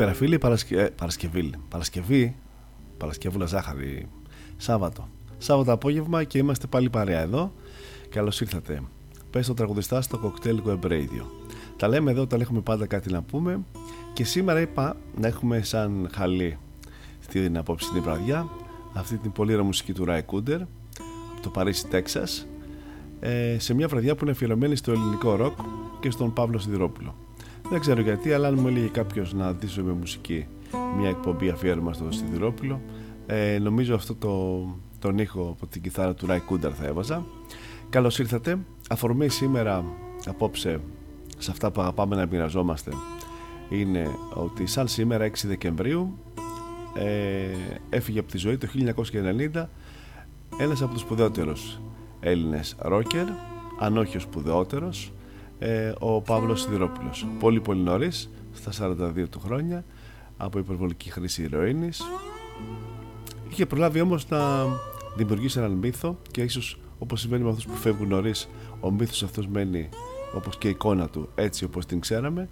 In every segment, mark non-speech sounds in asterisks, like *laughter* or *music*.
Καλησπέρα φίλοι, Παρασκε... Ε, Παρασκευή, Παρασκευή, Παρασκευούλα Ζάχαρη, Σάββατο. Σάββατο απόγευμα και είμαστε πάλι παρέα εδώ. Καλώς ήρθατε. Πες το τραγουδιστά στο Cocktail Web Radio. Τα λέμε εδώ όταν έχουμε πάντα κάτι να πούμε και σήμερα είπα να έχουμε σαν χαλή στην απόψη βραδιά αυτή την πολύ ωραία μουσική του Rai Κούντερ από το Παρίσι, Τέξας ε, σε μια βραδιά που είναι αφιερωμένη στο ελληνικό ροκ και στον Παύλο Σιδηρόπουλο. Δεν ξέρω γιατί, αλλά αν μου έλεγε κάποιος να δείσω με μουσική μια εκπομπή αφιέρωμα στο Σιδηρόπουλο, ε, νομίζω αυτό το, τον ήχο από την κιθάρα του Rai Κούντερ θα έβαζα. Καλώς ήρθατε. Αφορμή σήμερα απόψε σε αυτά που αγαπάμε να μοιραζόμαστε είναι ότι σαν σήμερα 6 Δεκεμβρίου ε, έφυγε από τη ζωή το 1990 ένας από τους σπουδαιότερους Έλληνες ρόκερ αν όχι ο σπουδαιότερος ε, ο Παύλος Σιδηρόπουλος. Πολύ πολύ νωρίς στα 42 του χρόνια από υπερβολική χρήση ηρωίνης. Είχε προλάβει όμως να δημιουργήσει έναν μύθο και ίσως όπως συμβαίνει με αυτούς που φεύγουν νωρίς ο μύθος αυτός μένει όπως και η εικόνα του έτσι όπως την ξέραμε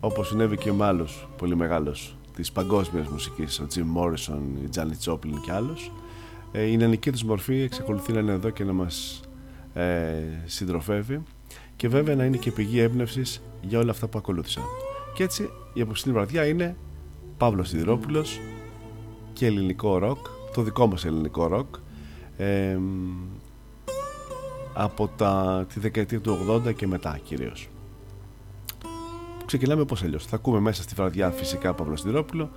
όπως συνέβη και με άλλους πολύ μεγάλος της παγκόσμιας μουσικής ο Jim Morrison, η Janet Joplin και άλλους. Ε, η νεανική τους μορφή εξακολουθεί να είναι εδώ και να μας ε, συντροφεύει και βέβαια να είναι και πηγή έμπνευσης για όλα αυτά που ακολούθησαν. Και έτσι η απόψινή βραδιά είναι Παύλος Σιδηρόπουλος και ελληνικό ροκ, το δικό μας ελληνικό ροκ ε, από τα, τη δεκαετία του 80 και μετά κυρίως. Ξεκινάμε πώς αλλιώς. Θα ακούμε μέσα στη βραδιά φυσικά Παύλο Σιδηρόπουλο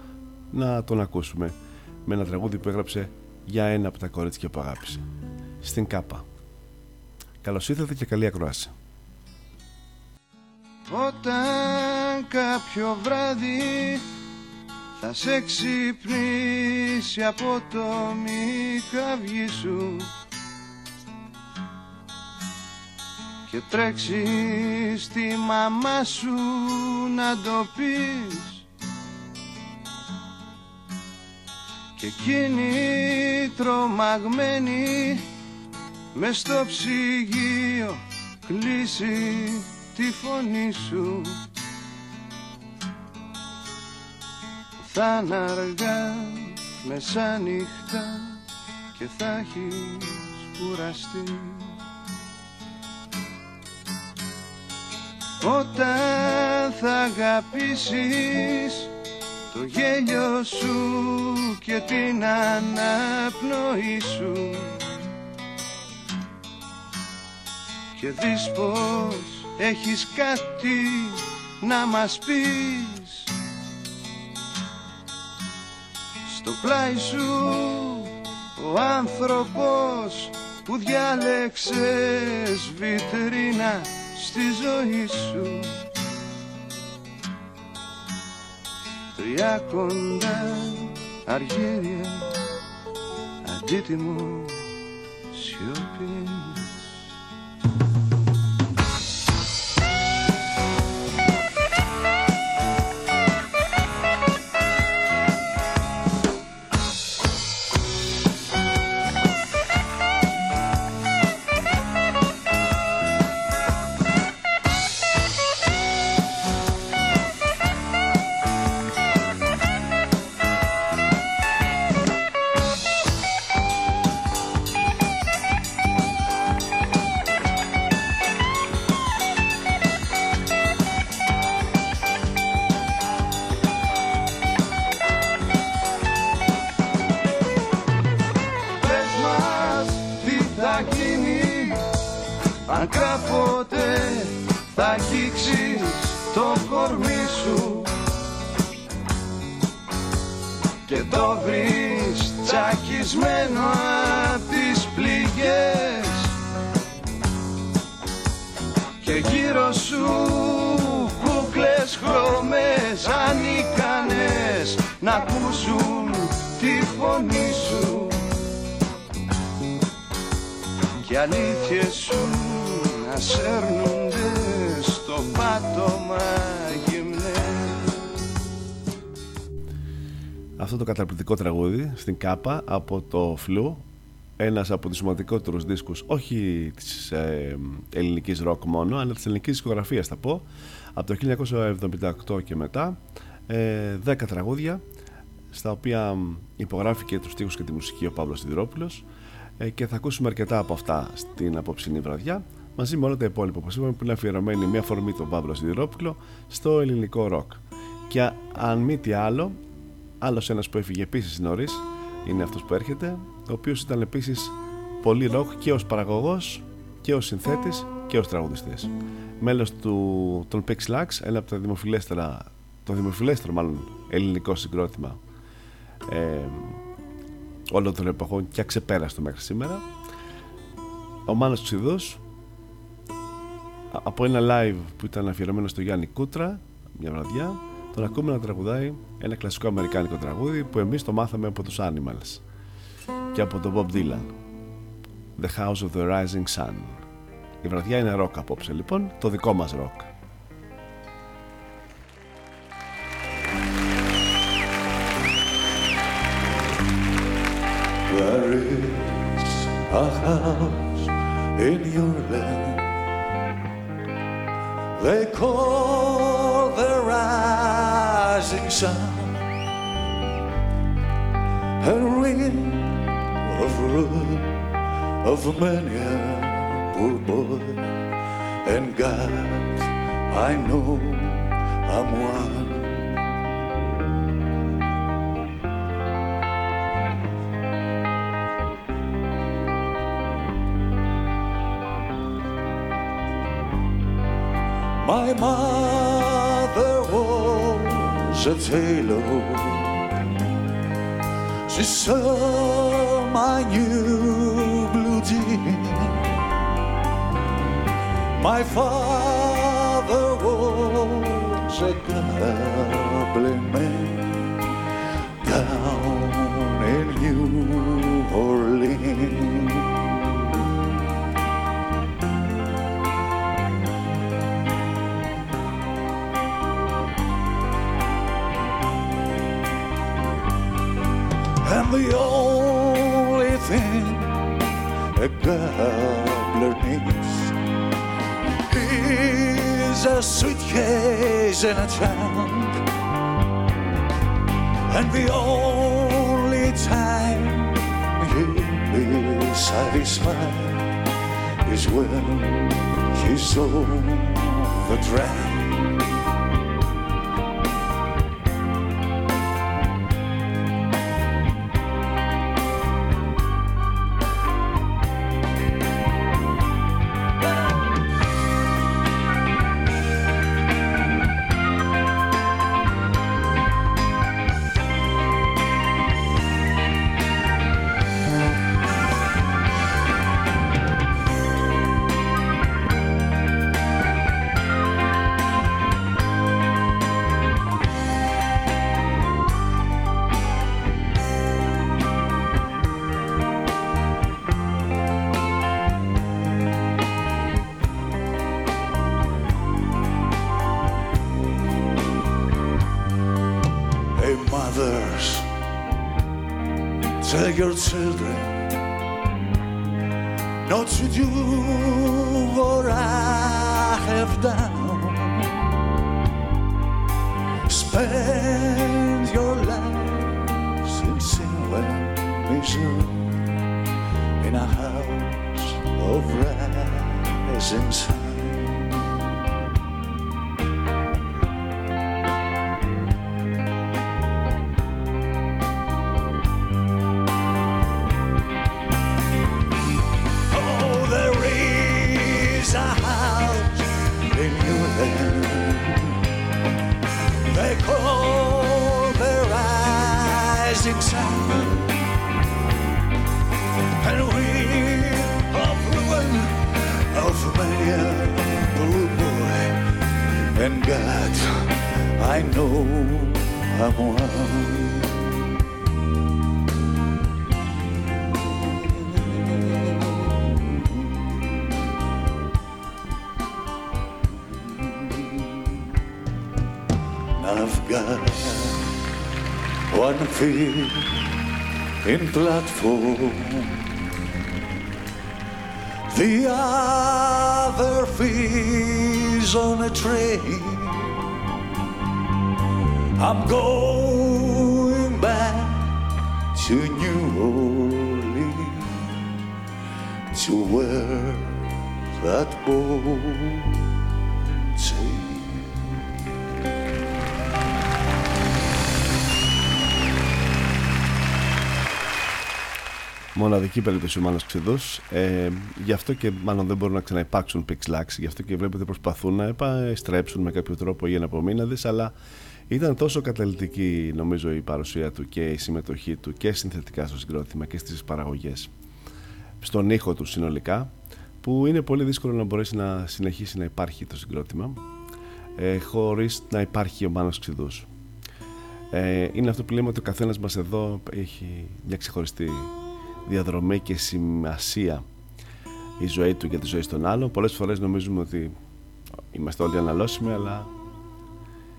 να τον ακούσουμε με ένα τραγούδι που έγραψε για ένα από τα κορίτσια που αγάπησε. Στην Κάπα. Καλώς ήρθατε και καλή ακρόαση. Όταν κάποιο βράδυ θα σε ξυπνήσει από το μικαβγί σου και τρέξεις στη μαμά σου να το πεις. Και εκείνη τρομαγμένη μες στο ψυγείο κλείσει τη φωνή σου. Θα είναι αργά μεσάνυχτα και θα έχεις κουραστεί. Όταν θα αγαπήσεις το γέλιο σου και την αναπνοή σου και δεις πως έχεις κάτι να μας πεις; Στο πλάι σου ο άνθρωπος που διάλεξες βιτρίνα στη ζωή σου. Τρία κοντά αργύρια αντίτιμο σιωπή Αυτό το καταπληκτικό τραγούδι στην Κάπα από το Φλου. Ένας από τους σημαντικότερους δίσκους όχι της ε, ελληνικής ροκ μόνο αλλά της ελληνικής δισκογραφίας θα πω. Από το 1978 και μετά ε, 10 τραγούδια στα οποία υπογράφηκε τους στίχους και τη μουσική ο Παύλος Σιδηρόπουλος. Ε, και θα ακούσουμε αρκετά από αυτά στην απόψινή βραδιά μαζί με όλα τα υπόλοιπα όπως είπαμε που είναι αφιερωμένη μια φορμή τον Παύλο Σιδηρόπουλο στο ελληνικό ροκ. Και αν μη τι άλλο άλλος ένας που έφυγε επίσης νωρίς είναι αυτός που έρχεται ο οποίος ήταν επίσης πολύ ροκ και ως παραγωγός και ως συνθέτης και ως τραγουδιστής. Μέλος των Pixlax, ένα από τα δημοφιλέστερα το δημοφιλέστερο μάλλον ελληνικό συγκρότημα ε, όλων των εποχών και αξεπέραστο μέχρι σήμερα ο Μάνος Ξηδός από ένα live που ήταν αφιερωμένο στο Γιάννη Κούτρα μια βραδιά τον ακούμε να τραγουδάει ένα κλασικό αμερικάνικο τραγούδι που εμείς το μάθαμε από τους Animals και από τον Bob Dylan. The House of the Rising Sun. Η βραδιά είναι rock απόψε λοιπόν το δικό μας rock There is a house in your land; They call the rising sun A ring of ruin of many a poor boy. And God, I know I'm one. My mother a tailor. She saw my new blue jean. My father was a gambling man down in New Orleans. is in a town, and the only time he is satisfied is when he's saw the dragon. your turn. In platform, the other feet's on a train. I'm going back to New Orleans to where that boat Μοναδική περίπτωση ο Μάνος Ξηδούς ε, Γι' αυτό και μάλλον δεν μπορούν να ξαναυπάρξουν Pixlax Γι' αυτό και βλέπετε προσπαθούν να επιστρέψουν με κάποιο τρόπο για απομείναδες Αλλά ήταν τόσο καταλητική νομίζω η παρουσία του και η συμμετοχή του και συνθετικά στο συγκρότημα και στις παραγωγές στον ήχο του συνολικά που είναι πολύ δύσκολο να μπορέσει να συνεχίσει να υπάρχει το συγκρότημα ε, χωρίς να υπάρχει ο Μάνος Ξηδούς ε, είναι αυτό που λέμε ότι ο καθένας μας εδώ έχει μια ξεχωριστή διαδρομή και σημασία η ζωή του για τη ζωή των άλλων. Πολλές φορές νομίζουμε ότι είμαστε όλοι αναλώσιμοι, αλλά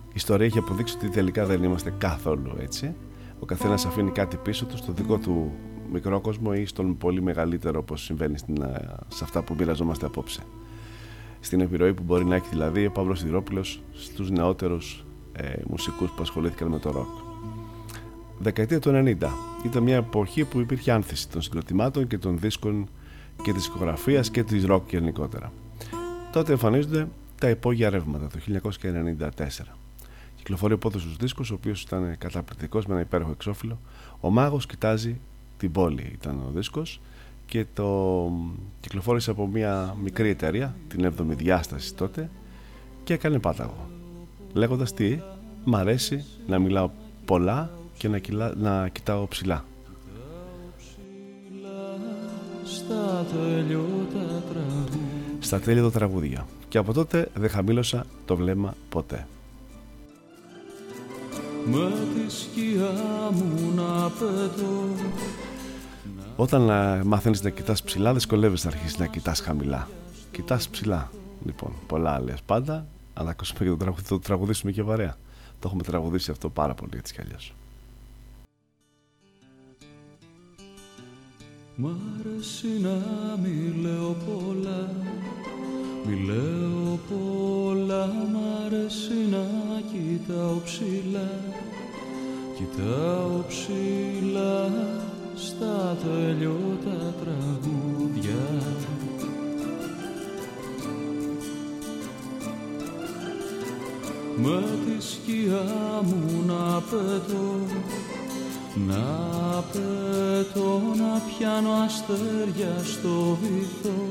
η ιστορία έχει αποδείξει ότι τελικά δεν είμαστε καθόλου έτσι. Ο καθένας αφήνει κάτι πίσω του στο δικό του μικρό κόσμο ή στον πολύ μεγαλύτερο όπως συμβαίνει στην, σε αυτά που μοιραζόμαστε απόψε. Στην επιρροή που μπορεί να έχει δηλαδή ο Παύλος Σιδηρόπουλος στους νεότερους ε, μουσικούς που ασχολήθηκαν με το ροκ δεκαετία του 90. Ήταν μια εποχή που υπήρχε άνθηση των συγκροτημάτων και των δίσκων και της οικογραφίας και της ροκ γενικότερα. Τότε εμφανίζονται τα υπόγεια ρεύματα το 1994. Κυκλοφορεί ο πόδος στους δίσκους, ο οποίος ήταν καταπληκτικός με ένα υπέροχο εξώφυλλο. Ο μάγος κοιτάζει την πόλη ήταν ο δίσκος και το κυκλοφόρησε από μια μικρή εταιρεία, την 7η διάσταση τότε και έκανε πάταγο. Λέγοντας τι, μ' αρέσει να μιλάω πολλά και να, κυλά, να κοιτάω ψηλά. Στα τέλειωτα τραγούδια. Στα τέλειωτα τραγούδια. Και από τότε δεν χαμήλωσα το βλέμμα ποτέ. Με τη σκιά μου να πετώ Όταν να μάθαινες να κοιτάς ψηλά δυσκολεύεσαι να αρχίσεις να κοιτάς χαμηλά Κοιτάς ψηλά Λοιπόν, πολλά λες πάντα Αλλά ακούσουμε και το τραγουδί, το τραγουδίσουμε και βαρέα Το έχουμε τραγουδίσει αυτό πάρα πολύ έτσι κι αλλιώς Μ' αρέσει να μη λέω πολλά Μη λέω πολλά. Μ' αρέσει να κοιτάω ψηλά Κοιτάω ψηλά Στα τελειώτα τραγούδια. Με τη σκιά μου να πετώ να πέτω να πιάνω αστέρια στο βυθό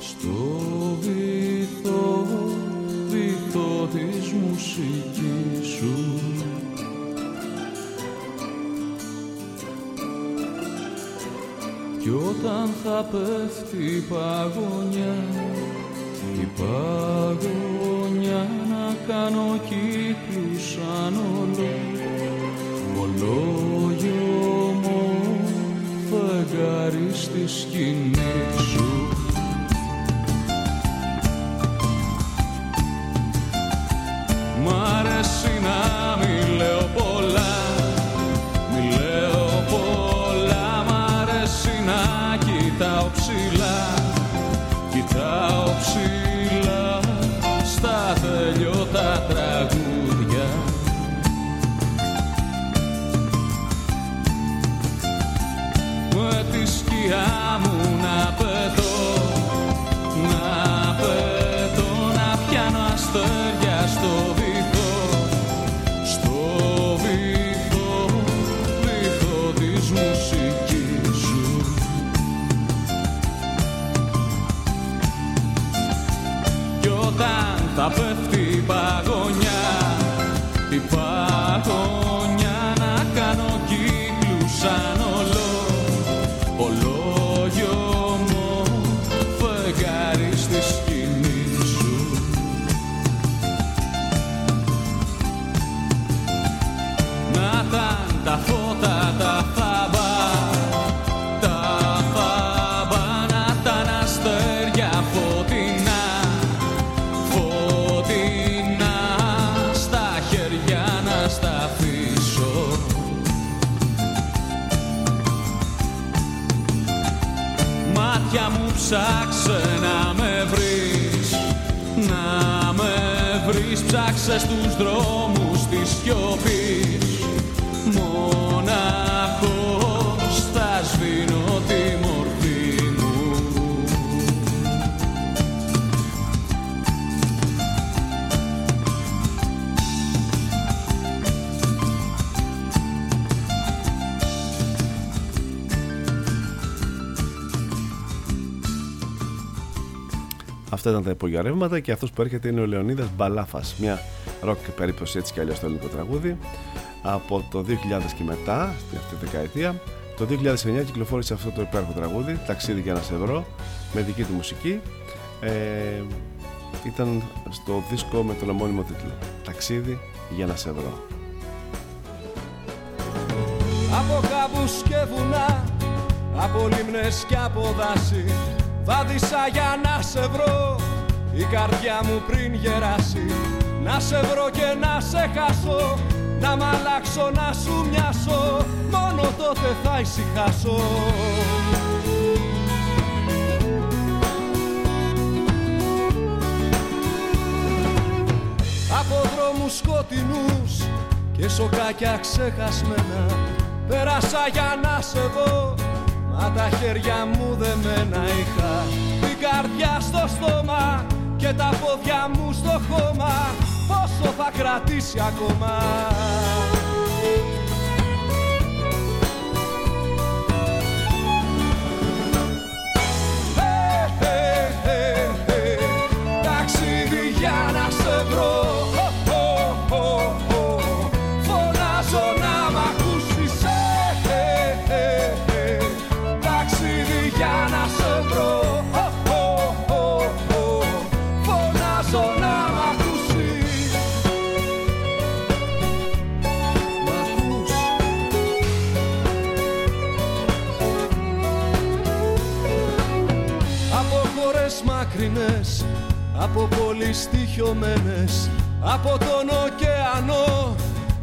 στο βυθό, βυθό της μουσικής σου. Κι όταν θα πέφτει η παγωνιά η παγωνιά να κάνω κύκλους σαν όλο Λόγιο μου φεγγάρι στη σκηνή σου. Μ' αρέσει να μη λέω Αυτά ήταν τα υπογειαρεύματα και αυτός που έρχεται είναι ο Λεωνίδας Μπαλάφας. Μια ροκ περίπτωση έτσι κι αλλιώς στο ελληνικό τραγούδι. Από το 2000 και μετά, στην αυτή τη δεκαετία το 2009 κυκλοφόρησε αυτό το υπέροχο τραγούδι «Ταξίδι για να σε βρω» με δική του μουσική. Ε, ήταν στο δίσκο με τον ομώνυμο τίτλο «Ταξίδι για να σε βρω» Από κάπου και βουνά, από λίμνες και από δάση Βάδισα για να σε βρω. Η καρδιά μου πριν γεράσει. Να σε βρω και να σε χάσω. Να μ' αλλάξω να σου μοιάσω. Μόνο τότε θα ησυχάσω. Από δρόμους σκοτεινούς και σοκάκια ξεχασμένα Πέρασα για να σε δω Μα τα χέρια μου δεμένα είχα Την καρδιά στο στόμα Και τα πόδια μου στο χώμα. Πόσο θα κρατήσει ακόμα Από πόλεις στοιχειωμένες Από τον ωκεανό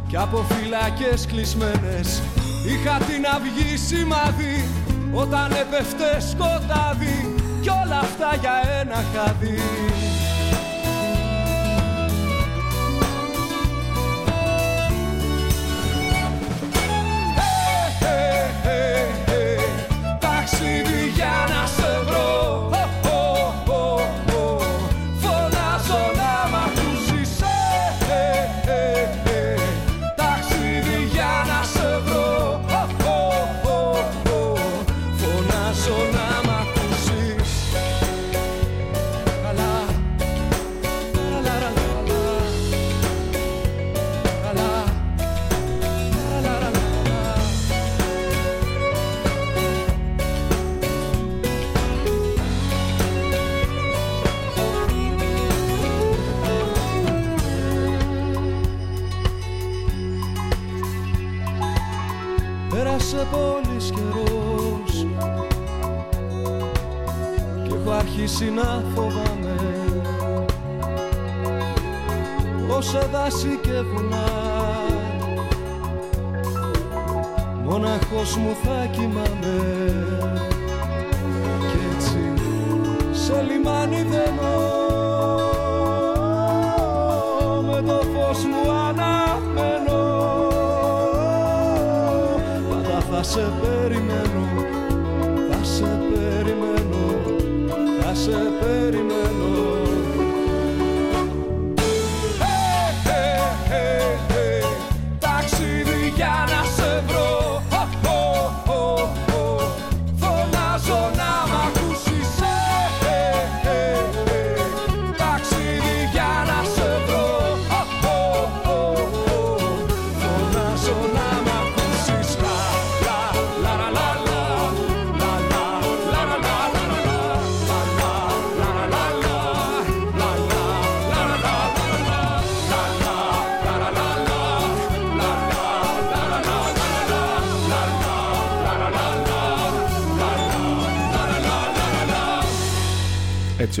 Και από φυλακές κλεισμένες. Είχα την αυγή σημάδι Όταν έπεφτε σκοτάδι Κι όλα αυτά για ένα χάδι έχω αρχίσει να φοβάμαι. Πως σε δάση και βουνά. Μοναχός μου θα κοιμάμαι. Κι έτσι σε λιμάνι δένω. Με το φως μου αναμένω. Πάντα θα σε περιμένω,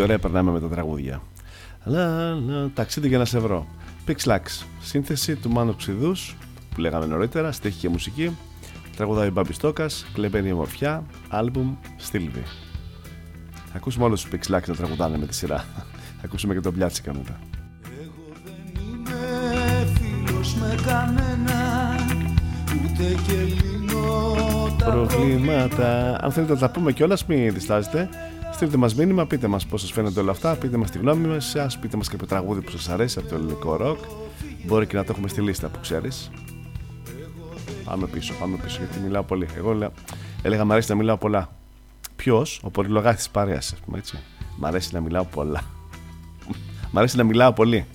έτσι ωραία περνάμε με τα τραγούδια. Λα, λα, ταξίδι για να σε βρω. Pixlax, σύνθεση του Μάνου Ξηδούς που λέγαμε νωρίτερα, στέχη και μουσική. Τραγουδάει Μπάμπης Στόκα, κλεμπαίνει ομορφιά, άλμπουμ Στήλβι. Ακούσουμε όλους τους Pixlax να τραγουδάνε με τη σειρά. Ακούσουμε και τον Πιάτσικα μετά. Εγώ δεν είμαι φίλος με κανένα Ούτε και λύνω τα Προβλήματα. Αν θέλετε να τα πούμε κιόλας, μην διστάζετε. Στείλτε μας μήνυμα, πείτε μας πώς σας φαίνονται όλα αυτά, πείτε μας τη γνώμη σας, πείτε μας κάποιο τραγούδι που σας αρέσει από το ελληνικό ροκ. Μπορεί και να το έχουμε στη λίστα που ξέρεις. Πάμε πίσω, πάμε πίσω γιατί μιλάω πολύ. Εγώ λέ- έλεγα μ' αρέσει να μιλάω πολλά. Ποιος, ο πολυλογάτη της παρέας, ας πούμε έτσι. Μ' αρέσει να μιλάω πολλά. Μ' αρέσει να μιλάω πολύ.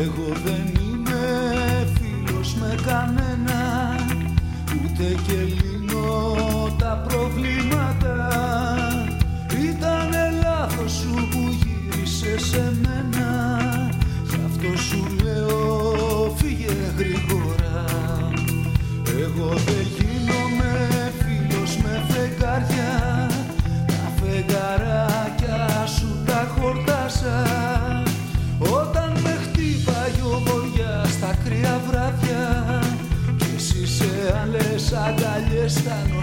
Εγώ δεν είμαι φίλος με κανένα Ούτε και λύνω τα προβλήματα. Ήτανε λάθος σου understand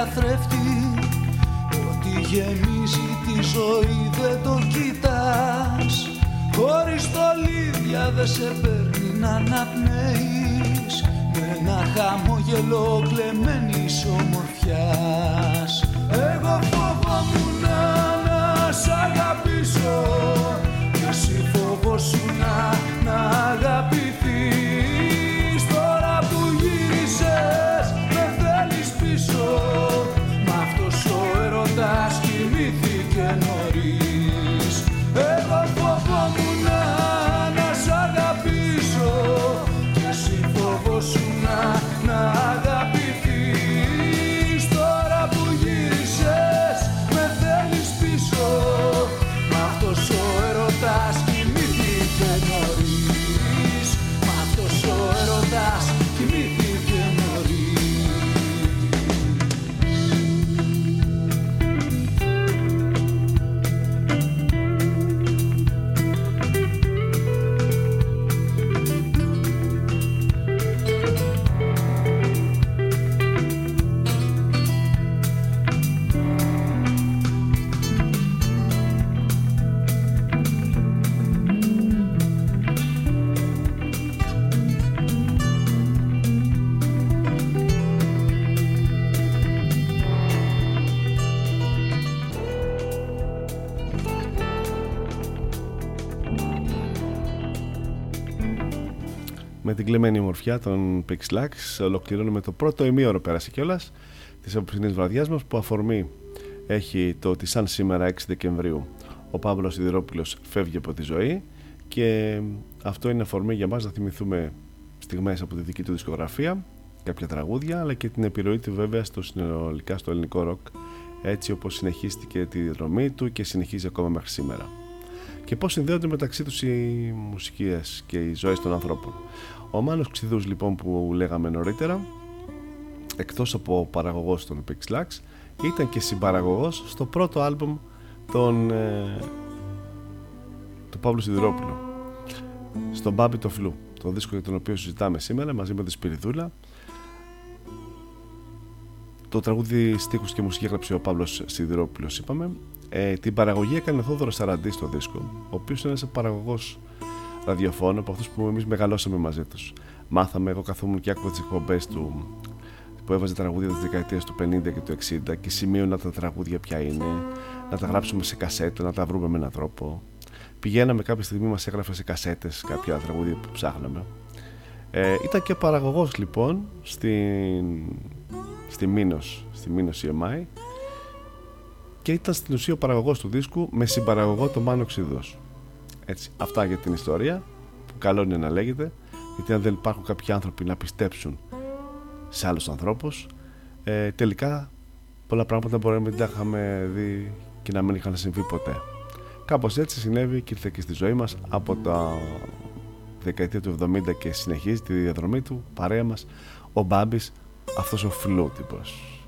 καθρέφτη. Ότι γεμίζει τη ζωή δεν το κοιτάς. Χωρίς στολίδια δεν σε παίρνει να αναπνέεις. Με ένα χαμόγελο κλεμμένης ομορφιάς. Εγώ φοβόμουν να σ' αγαπήσω. Και εσύ φοβόσουν να, να την κλεμμένη ομορφιά των Pixlax ολοκληρώνουμε το πρώτο ημίωρο πέρασε κιόλας της απόψινή βραδιάς μας που αφορμή έχει το ότι σαν σήμερα 6 Δεκεμβρίου ο Παύλος Σιδηρόπουλος φεύγει από τη ζωή και αυτό είναι αφορμή για μας να θυμηθούμε στιγμές από τη δική του δισκογραφία κάποια τραγούδια αλλά και την επιρροή του βέβαια στο συνολικά στο ελληνικό ροκ έτσι όπως συνεχίστηκε τη δρομή του και συνεχίζει ακόμα μέχρι σήμερα και πώς συνδέονται μεταξύ τους οι μουσικές και οι ζωές των ανθρώπων. Ο Μάνος Ξηδούς λοιπόν που λέγαμε νωρίτερα εκτός από παραγωγός των Pixlax ήταν και συμπαραγωγός στο πρώτο άλμπουμ των, ε, του Παύλου Σιδηρόπουλου στον Μπάμπι το Φλού το δίσκο για τον οποίο συζητάμε σήμερα μαζί με τη Σπυριδούλα. Το τραγούδι στίχους και μουσική έγραψε ο Παύλος Σιδηρόπουλος είπαμε. Ε, την παραγωγή έκανε ο Θόδωρος Σαραντής στο δίσκο ο οποίος είναι ένας παραγωγός ραδιοφώνου από αυτούς που εμείς μεγαλώσαμε μαζί τους. Μάθαμε, εγώ καθόμουν και άκουγα τις εκπομπές του που έβαζε τραγούδια της δεκαετίας του 50 και του 60 και σημείωνα τα τραγούδια ποια είναι να τα γράψουμε σε κασέτα, να τα βρούμε με έναν τρόπο. Πηγαίναμε κάποια στιγμή μας έγραφε σε κασέτες κάποια τραγούδια που ψάχναμε. Ε, ήταν και παραγωγός λοιπόν στην, στη Μήνος, στη Μήνος EMI και ήταν στην ουσία ο παραγωγός του δίσκου με συμπαραγωγό τον Μάνο Ξηδός. Έτσι, αυτά για την ιστορία που καλό είναι να λέγεται γιατί αν δεν υπάρχουν κάποιοι άνθρωποι να πιστέψουν σε άλλους ανθρώπους ε, τελικά πολλά πράγματα μπορεί να μην τα είχαμε δει και να μην είχαν συμβεί ποτέ. Κάπως έτσι συνέβη και ήρθε και στη ζωή μας από τα δεκαετία του 70 και συνεχίζει τη διαδρομή του παρέα μας ο Μπάμπης αυτός ο φιλότυπος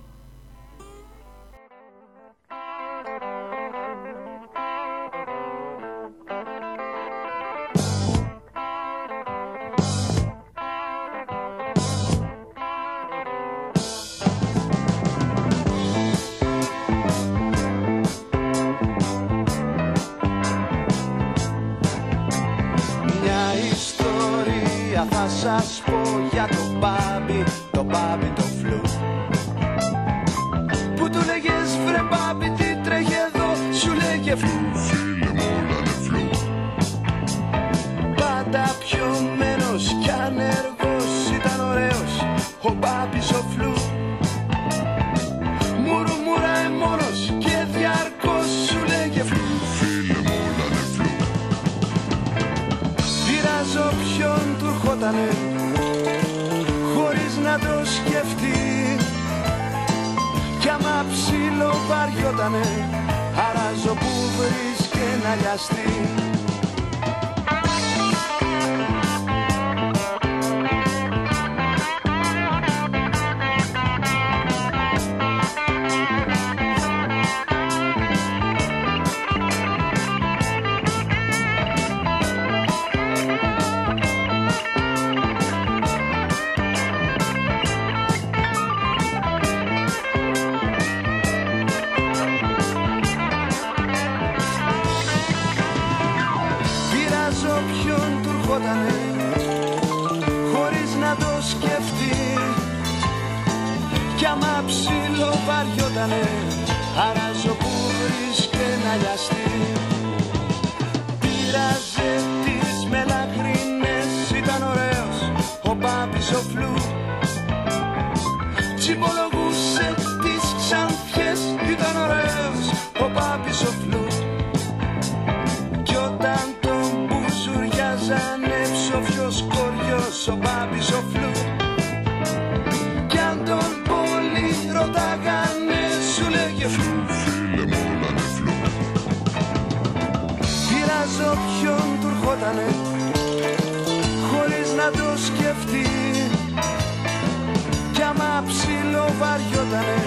ψηλό βαριότανε,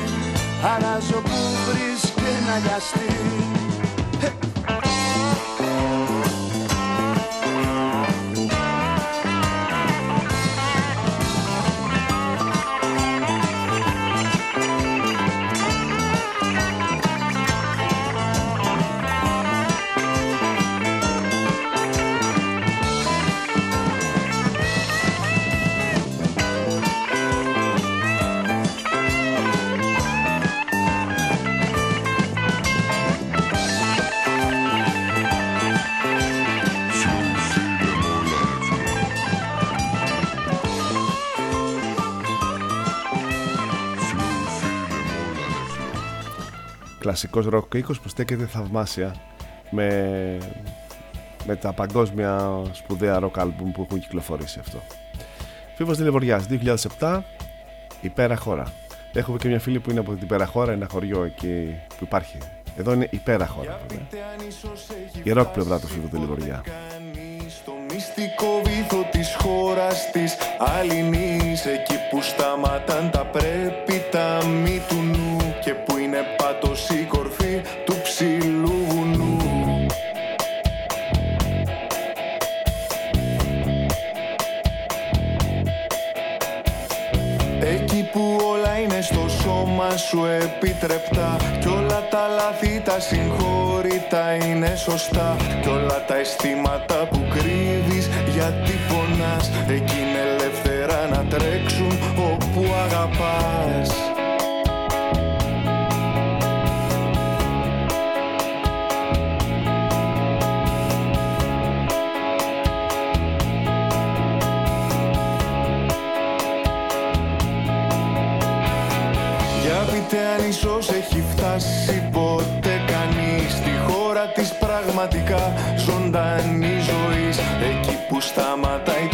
Αράζω που βρίσκεται να λιαστεί κλασικός ροκ ήχος που στέκεται θαυμάσια με, με τα παγκόσμια σπουδαία ροκ άλμπουμ που έχουν κυκλοφορήσει αυτό. Φοίβος Δεληβοριάς 2007 Η πέρα χώρα. Έχουμε και μια φίλη που είναι από την Πέρα χώρα, ένα χωριό εκεί που υπάρχει. Εδώ είναι η Πέρα χώρα. Η ροκ πλευρά του Φοίβου Δεληβοριά. Στο μυστικό βυθό της χώρας της Αλληνής Εκεί που σταματάν τα πρέπει τα μη του νου Και που είναι πάτος η κορφή του ψηλού βουνού. Εκεί που όλα είναι στο σώμα σου επιτρεπτά Κι όλα τα λάθη τα συγχώρητα είναι σωστά. Κι όλα τα αισθήματα που κρύβεις γιατί πονάς Εκεί είναι ελεύθερα να τρέξουν όπου αγαπάς ίσως έχει φτάσει ποτέ κανείς Στη χώρα της πραγματικά ζωντανής ζωής. Εκεί που σταματάει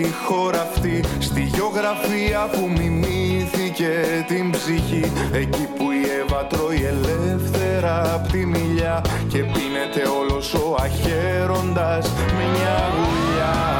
κένας στη χώρα αυτή Στη γεωγραφία που μιμήθηκε την ψυχή. Εκεί που η Εύα τρώει ελεύθερα απ' τη μιλιά Και πίνεται όλος ο αχαίροντας μια γουλιά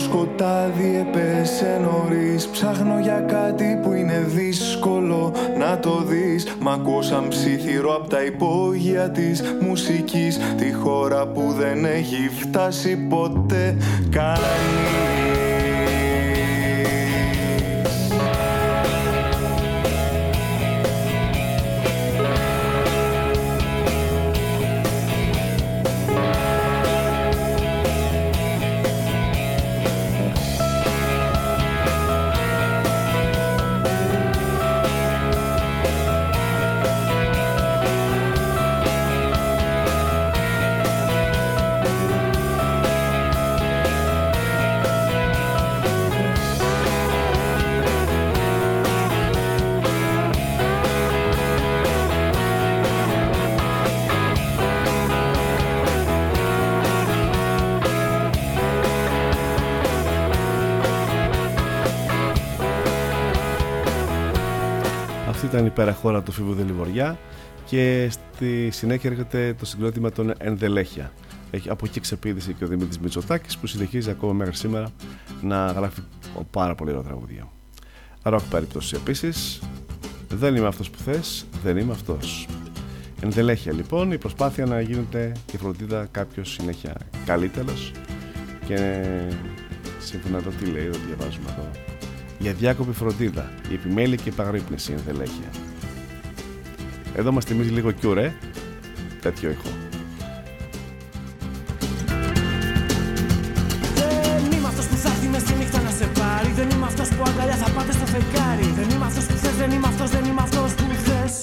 σκοτάδι έπεσε νωρίς. Ψάχνω για κάτι που είναι δύσκολο να το δεις. Μ' ακούω σαν ψήθυρο απ' τα υπόγεια της μουσικής. Τη χώρα που δεν έχει φτάσει ποτέ. Κανείς πέρα χώρα του Φίβου Δελιβοριά και στη συνέχεια έρχεται το συγκρότημα των Ενδελέχεια. Από εκεί ξεπίδησε και ο Δημήτρης Μητσοτάκης που συνεχίζει ακόμα μέχρι σήμερα να γράφει πάρα πολύ ωραία τραγούδια. Ροκ περίπτωση επίσης. Δεν είμαι αυτός που θες, δεν είμαι αυτός. Ενδελέχεια λοιπόν η προσπάθεια να γίνεται η φροντίδα κάποιος συνέχεια καλύτερος και σύμφωνα με το τι λέει, το διαβάζουμε εδώ για διάκοπη φροντίδα, η επιμέλεια και η επαγρύπνηση ενδελέχεια. Εδώ μας θυμίζει λίγο κιούρε, τέτοιο ήχο. Δεν είμαι αυτός που θα έρθει μες στη νύχτα να σε πάρει. Δεν είμαι αυτός που αγκαλιά θα πάτε στο φεγγάρι. Δεν είμαι αυτός που θες, δεν είμαι αυτός, δεν είμαι αυτός που θες.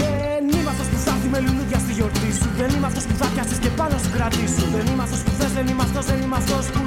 Δεν είμαι αυτός που θα έρθει με λουλούδια στη γιορτή σου. Δεν είμαι αυτός που θα πιάσεις και πάνω σου κρατήσου. Δεν είμαι αυτός που θες, δεν είμαι αυτός, δεν είμαι αυτός που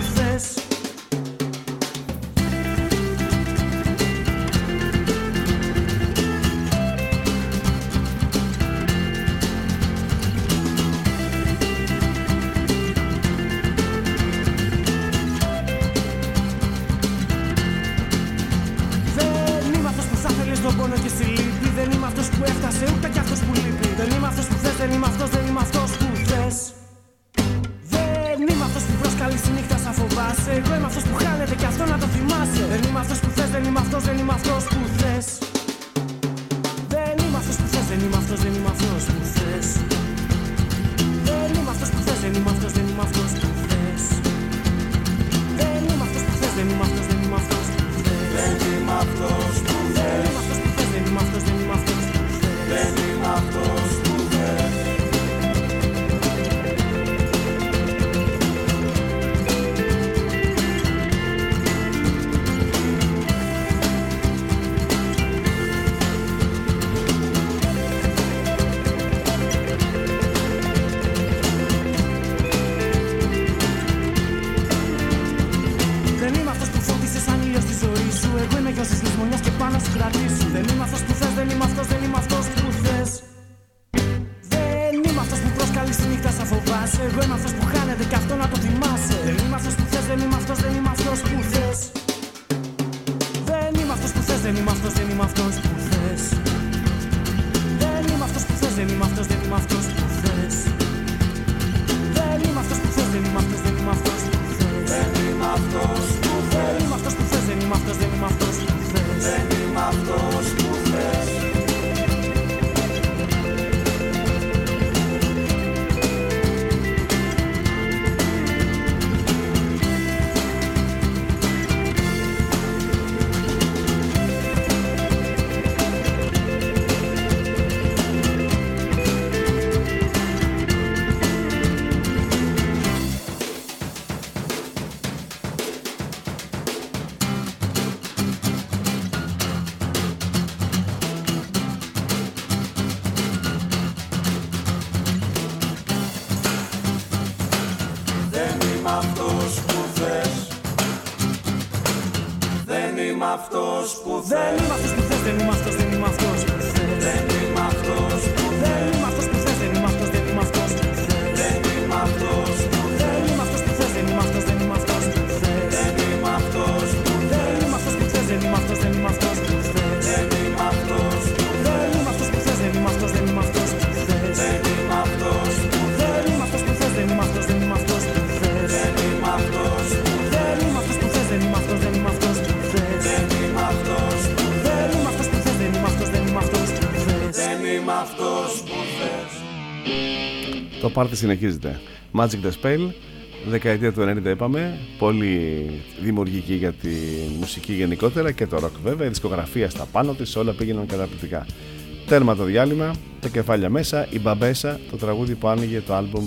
Of don't πάρτι συνεχίζεται. Magic the Spell, δεκαετία του 90 είπαμε, πολύ δημιουργική για τη μουσική γενικότερα και το rock βέβαια, η δισκογραφία στα πάνω της, όλα πήγαιναν καταπληκτικά. Τέρμα το διάλειμμα, τα κεφάλια μέσα, η μπαμπέσα, το τραγούδι που άνοιγε το άλμπουμ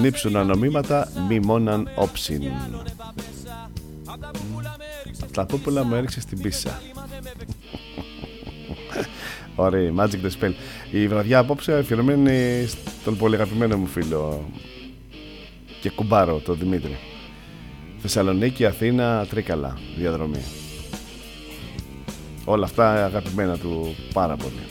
Νύψουν ανομήματα, μη μόναν όψιν. Τα πούπουλα μου έριξε στην πίσα. *laughs* Ωραία, Magic the Spell. Η βραδιά απόψε αφιερωμένη στον πολύ αγαπημένο μου φίλο και κουμπάρο, τον Δημήτρη. Θεσσαλονίκη, Αθήνα, Τρίκαλα, διαδρομή. Όλα αυτά αγαπημένα του πάρα πολύ.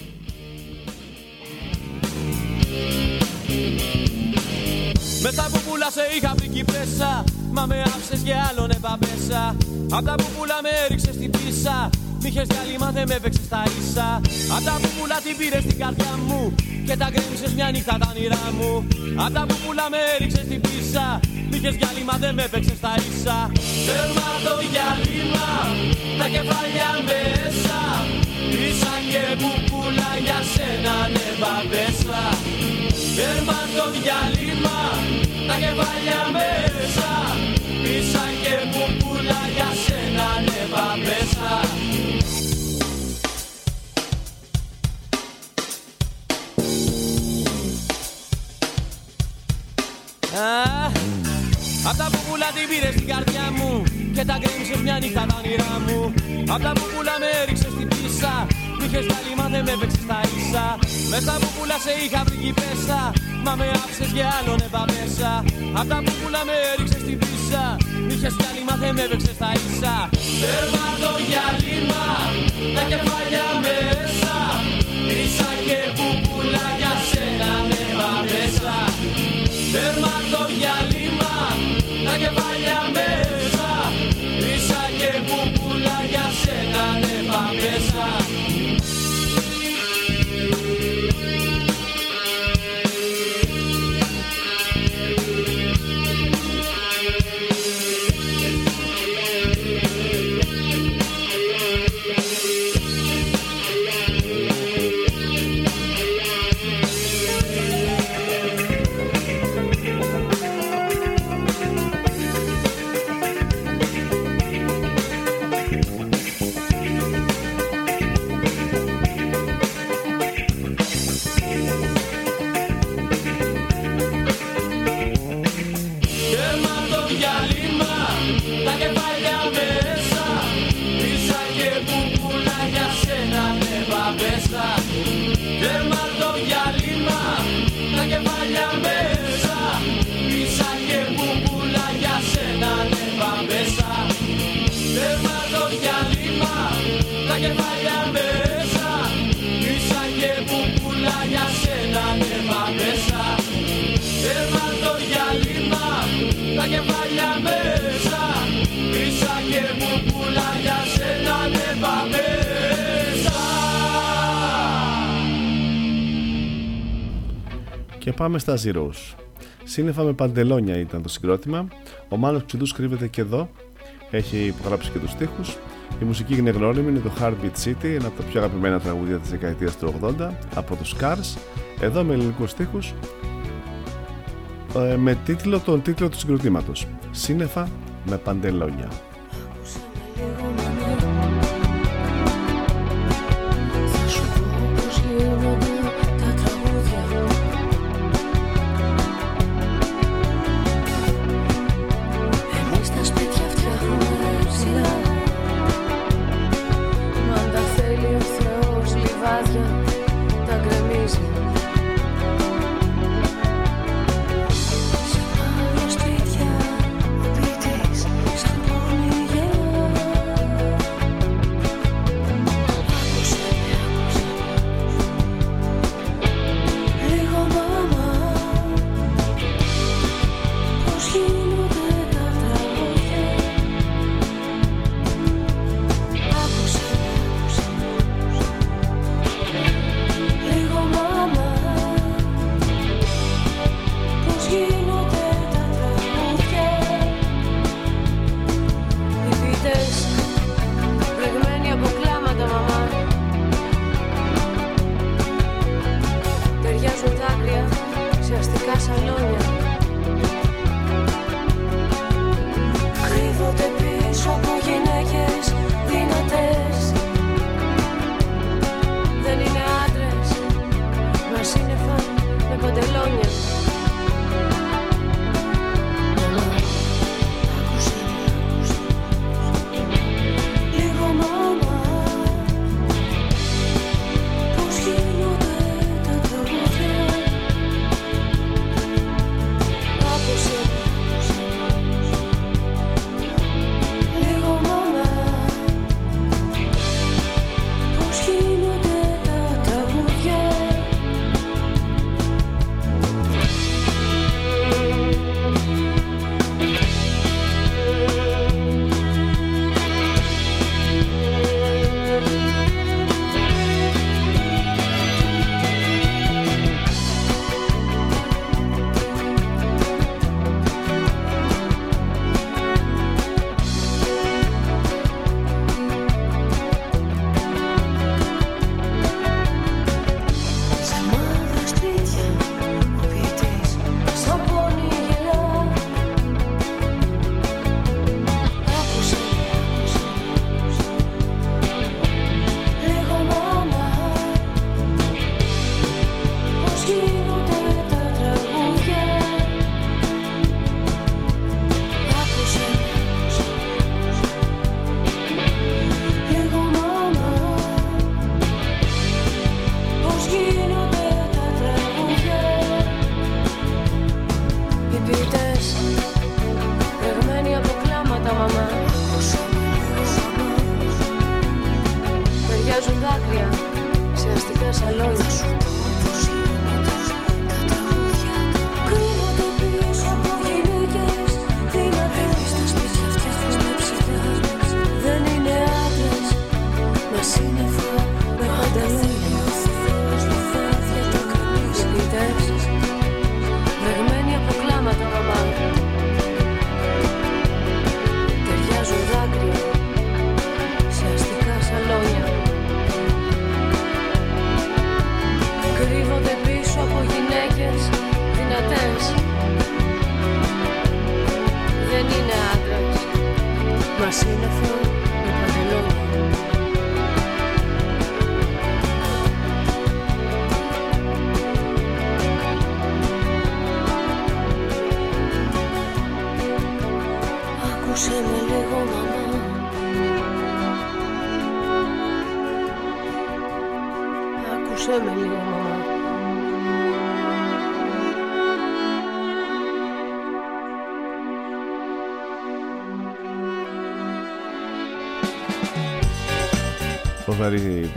Μετά που πουλά σε είχα βρει κι πέσα Μα με άφησες για άλλον επαπέσα Απ' τα που πουλά με έριξες στην πίσα Μ' είχες διάλειμμα δεν με έπαιξες στα ίσα. Απ' τα που πουλά την πήρες στην καρδιά μου Και τα γκρέμισες μια νύχτα τα όνειρά μου. Απ' τα που πουλά με έριξες στην πίσα. Μ' είχες διάλειμμα δεν με έπαιξες στα ίσα. Τέρμα το διάλειμμα Τα κεφάλια μέσα. Ίσα και που πουλά για σένα ανέβα πέσα Τέρμα το διάλειμμα Τα κεφάλια μέσα Ίσα και που πουλά για σένα ανέβα πέσα Απ' τα που πουλά την πήρες στην καρδιά μου Και τα γκρέμισες μια νύχτα τα όνειρά μου. Απ' τα που πουλά με έριξες στην πίσα Μ' είχες διάλειμμα δεν με έπαιξες στα ίσα Μες στα που πουλάς σε είχα βρει κι πέσα Μα με άφησες για άλλον έπα μέσα. Απ' τα που πουλά με έριξες στην πίσα. Μ' είχες διάλειμμα δεν με έπαιξες στα ίσα. Τέρμα το διάλειμμα Τα κεφάλια μέσα. Ίσα και που πουλά για πάμε στα Zeros. Σύννεφα με παντελόνια ήταν το συγκρότημα. Ο Μάνος Ξηδούς κρύβεται και εδώ. Έχει υπογράψει και τους στίχους. Η μουσική είναι γνώριμη, είναι το Heartbeat City, ένα από τα πιο αγαπημένα τραγούδια της δεκαετίας του 80 από τους Cars. Εδώ με ελληνικούς στίχους ε, με τίτλο τον τίτλο του συγκροτήματος Σύννεφα με παντελόνια.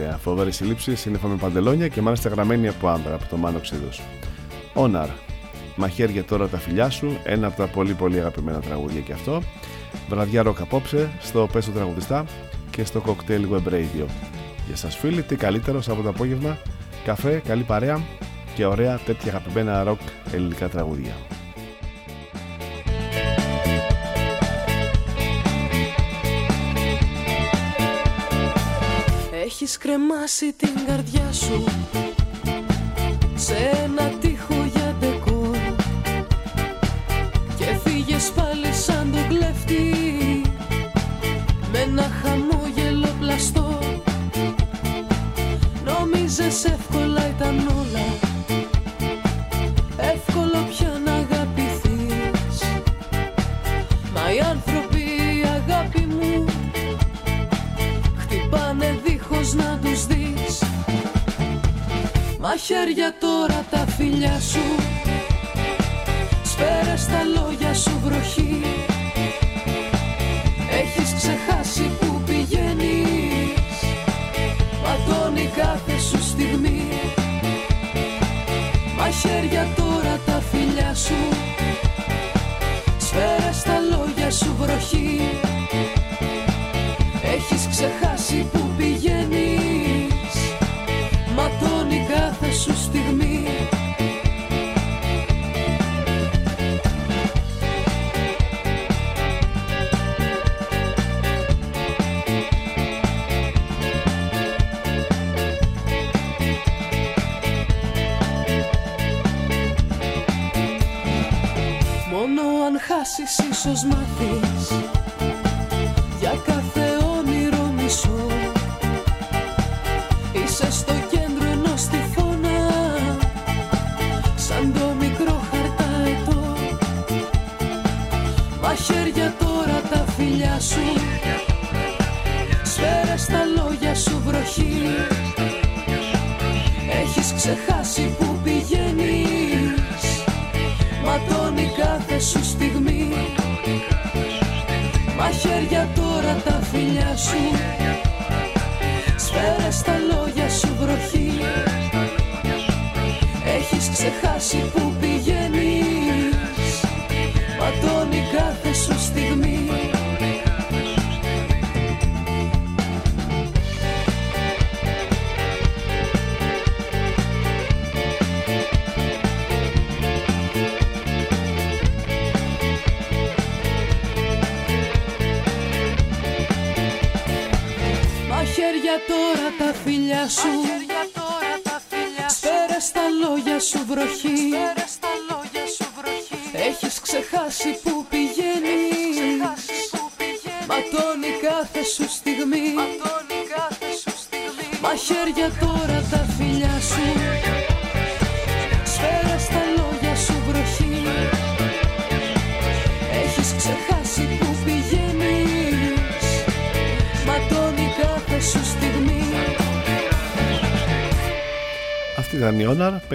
Φοβερή ιδέα, φοβερή σύλληψη, σύννεφα με παντελόνια και μάλιστα γραμμένη από άντρα από το Μάνο Ξίδος. Όναρ. Μαχαίρια τώρα τα φιλιά σου, ένα από τα πολύ πολύ αγαπημένα τραγούδια και αυτό. Βραδιά ροκ απόψε, στο Πέσο Τραγουδιστά και στο Cocktail Web Radio. Για σας φίλοι, τι καλύτερο από το απόγευμα, καφέ, καλή παρέα και ωραία τέτοια αγαπημένα ροκ ελληνικά τραγούδια. Κρεμάσει την καρδιά σου. Σε ένα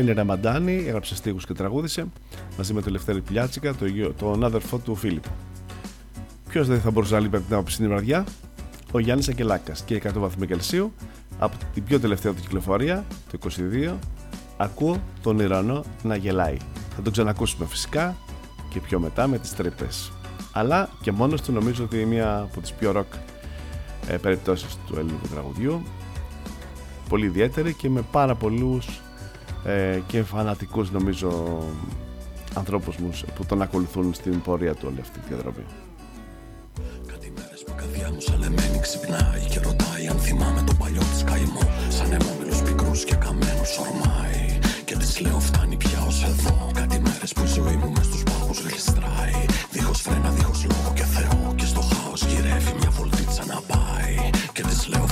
η Όναρ, Πέννη Ραμαντάνη, έγραψε στίχους και τραγούδισε μαζί με τον Λευτέρη Πλιάτσικα, το γιο- τον άδερφό του Φίλιππ. Ποιος δεν θα μπορούσε να λείπει από την άποψη βραδιά, ο Γιάννης Ακελάκα και 100 βαθμοί Κελσίου από την πιο τελευταία του κυκλοφορία, το 22, ακούω τον Ιρανό να γελάει. Θα τον ξανακούσουμε φυσικά και πιο μετά με τις τρύπες. Αλλά και μόνος του νομίζω ότι είναι μία από τις πιο ροκ ε, περιπτώσεις του ελληνικού τραγουδιού πολύ ιδιαίτερη και με πάρα πολλούς ε, και φανατικούς νομίζω ανθρώπους μου που τον ακολουθούν στην πορεία του όλη αυτή τη διαδρομή. Κάτι μέρες που η καρδιά μου σαν λεμένη ξυπνάει Και ρωτάει αν θυμάμαι το παλιό της καημό. Σαν αιμόμυλους πικρούς και καμένους ορμάει. Και της λέω φτάνει πια ως εδώ Κάτι μέρες που η ζωή μου μες στους πάγους γλιστράει. Δίχως φρένα, δίχως λόγο και Θεό. Και στο χάος γυρεύει μια βολτίτσα να πάει. Και της λέω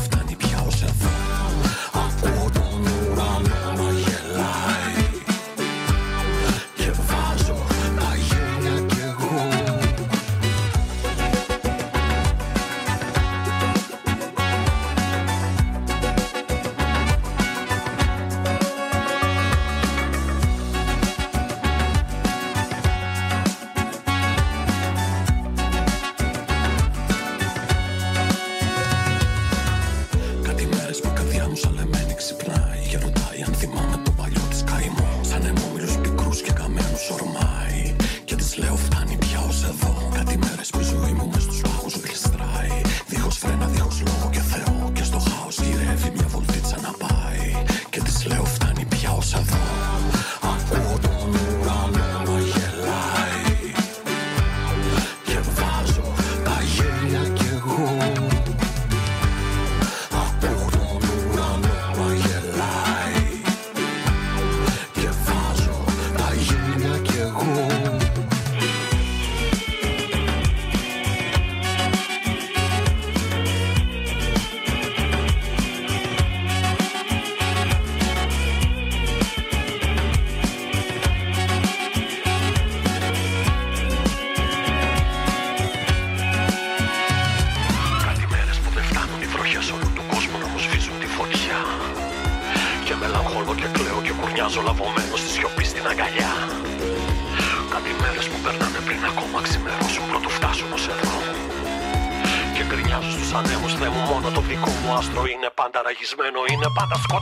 είναι πάντα ραγισμένο, είναι πάντα σκοτεινό.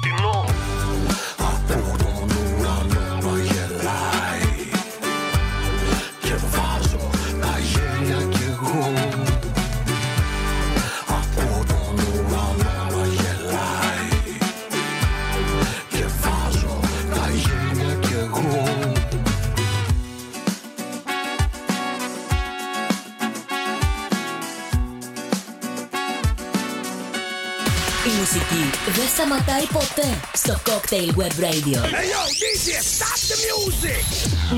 Cocktail Web Radio.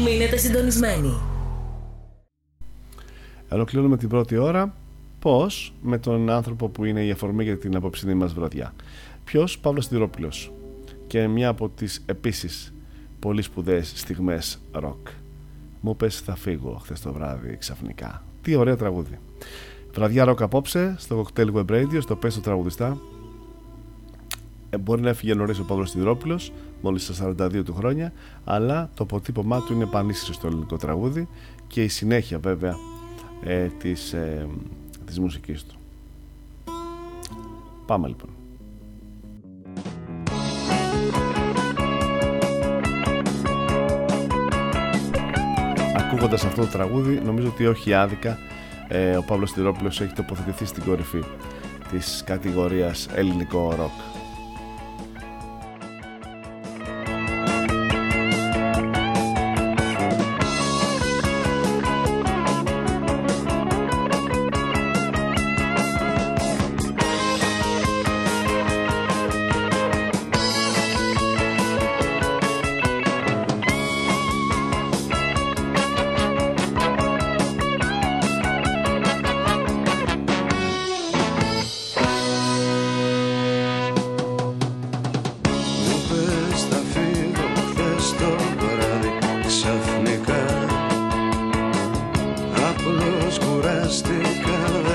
Μείνετε συντονισμένοι. Ολοκληρώνουμε την πρώτη ώρα. Πώς; Με τον άνθρωπο που είναι η αφορμή για την απόψινή μας βραδιά. Ποιος, Παύλος Τυρόπουλο. Και μια από τις επίσης πολύ σπουδαίες στιγμές ροκ. Μου πες θα φύγω χθες το βράδυ ξαφνικά. Τι ωραίο τραγούδι. Βραδιά ροκ απόψε στο Cocktail Web Radio, στο Πέσο Τραγουδιστά. Ε, μπορεί να έφυγε νωρίς ο Παύλος Τυρόπουλο, μόλις στα 42 του χρόνια, αλλά το αποτύπωμά του είναι πανίσχυρο στο ελληνικό τραγούδι και η συνέχεια βέβαια ε, της, ε, της μουσικής του. Πάμε λοιπόν. Ακούγοντας αυτό το τραγούδι νομίζω ότι όχι άδικα ε, ο Παύλος Τυρόπουλος έχει τοποθετηθεί στην κορυφή της κατηγορίας ελληνικό ροκ. Απλώς κουράστηκα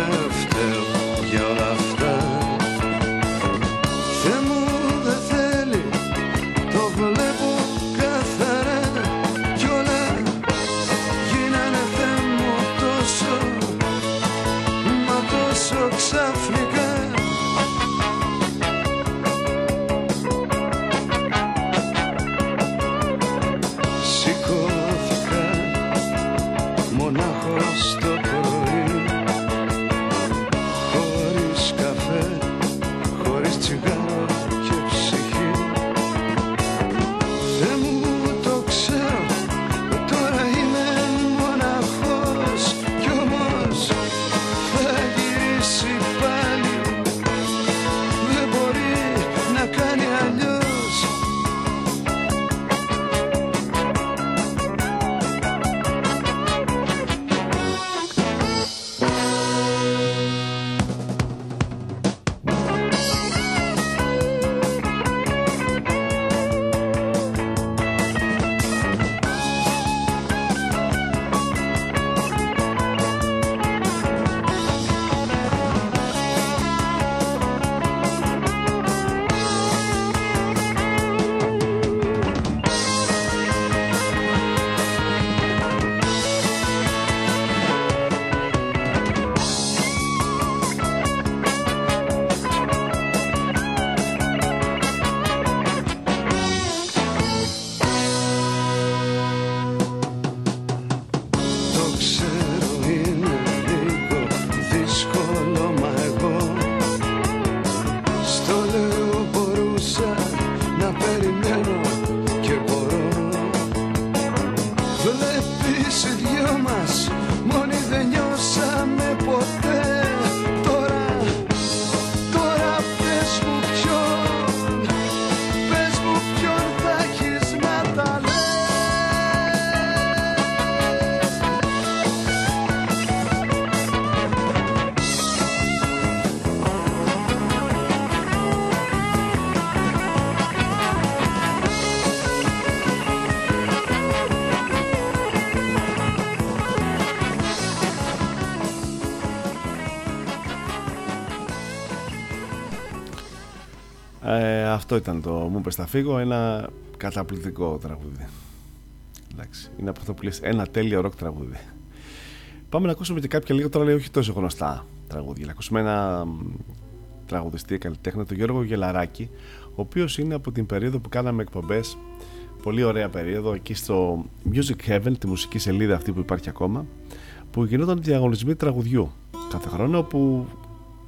αυτό ήταν το Μου πες θα φύγω, ένα καταπληκτικό τραγούδι. Εντάξει, είναι από αυτό που λες ένα τέλειο ροκ τραγούδι. Πάμε να ακούσουμε και κάποια λίγο τώρα λέει όχι τόσο γνωστά τραγούδια. Να ακούσουμε ένα τραγουδιστή καλλιτέχνη, τον Γιώργο Γελαράκη, ο οποίος είναι από την περίοδο που κάναμε εκπομπές. Πολύ ωραία περίοδο εκεί στο Music Heaven, τη μουσική σελίδα αυτή που υπάρχει ακόμα, που γινόταν διαγωνισμοί τραγουδιού κάθε χρόνο, που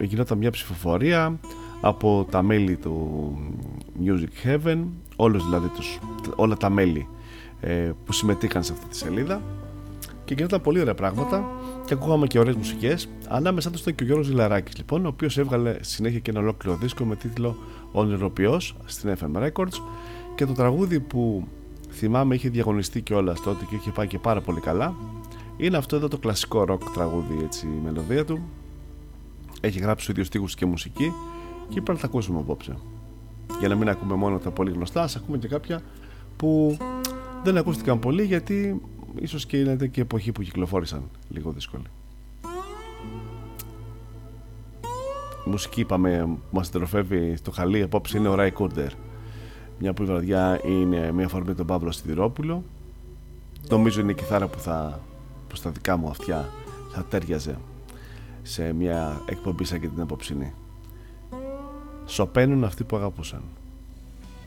γινόταν μια ψηφοφορία από τα μέλη του Music Heaven, όλους δηλαδή τους, όλα τα μέλη ε, που συμμετείχαν σε αυτή τη σελίδα και γινόταν πολύ ωραία πράγματα και ακούγαμε και ωραίες μουσικές. Ανάμεσά τους ήταν και ο Γιώργος Ζηλαράκη, λοιπόν, ο οποίος έβγαλε συνέχεια και ένα ολόκληρο δίσκο με τίτλο Ονειροποιός στην FM Records και το τραγούδι που θυμάμαι είχε διαγωνιστεί κιόλας τότε και είχε πάει και πάρα πολύ καλά. Είναι αυτό εδώ το κλασικό rock τραγούδι, έτσι η μελωδία του. Έχει γράψει ο ίδιος στίχους και μουσική και είπα να τα ακούσουμε απόψε. Για να μην ακούμε μόνο τα πολύ γνωστά, ας ακούμε και κάποια που δεν ακούστηκαν πολύ γιατί ίσως και είναι και εποχή που κυκλοφόρησαν λίγο δύσκολη. Η μουσική είπαμε που μας συντροφεύει στο χαλί απόψε είναι ο Ράι Κούρντερ μια που η βραδιά είναι μια φορμή τον Παύλο Σιδηρόπουλο. Νομίζω είναι η κιθάρα που θα προς τα δικά μου αυτιά θα τέριαζε σε μια εκπομπή σαν και την απόψινή σωπαίνουν αυτοί που αγαπούσαν.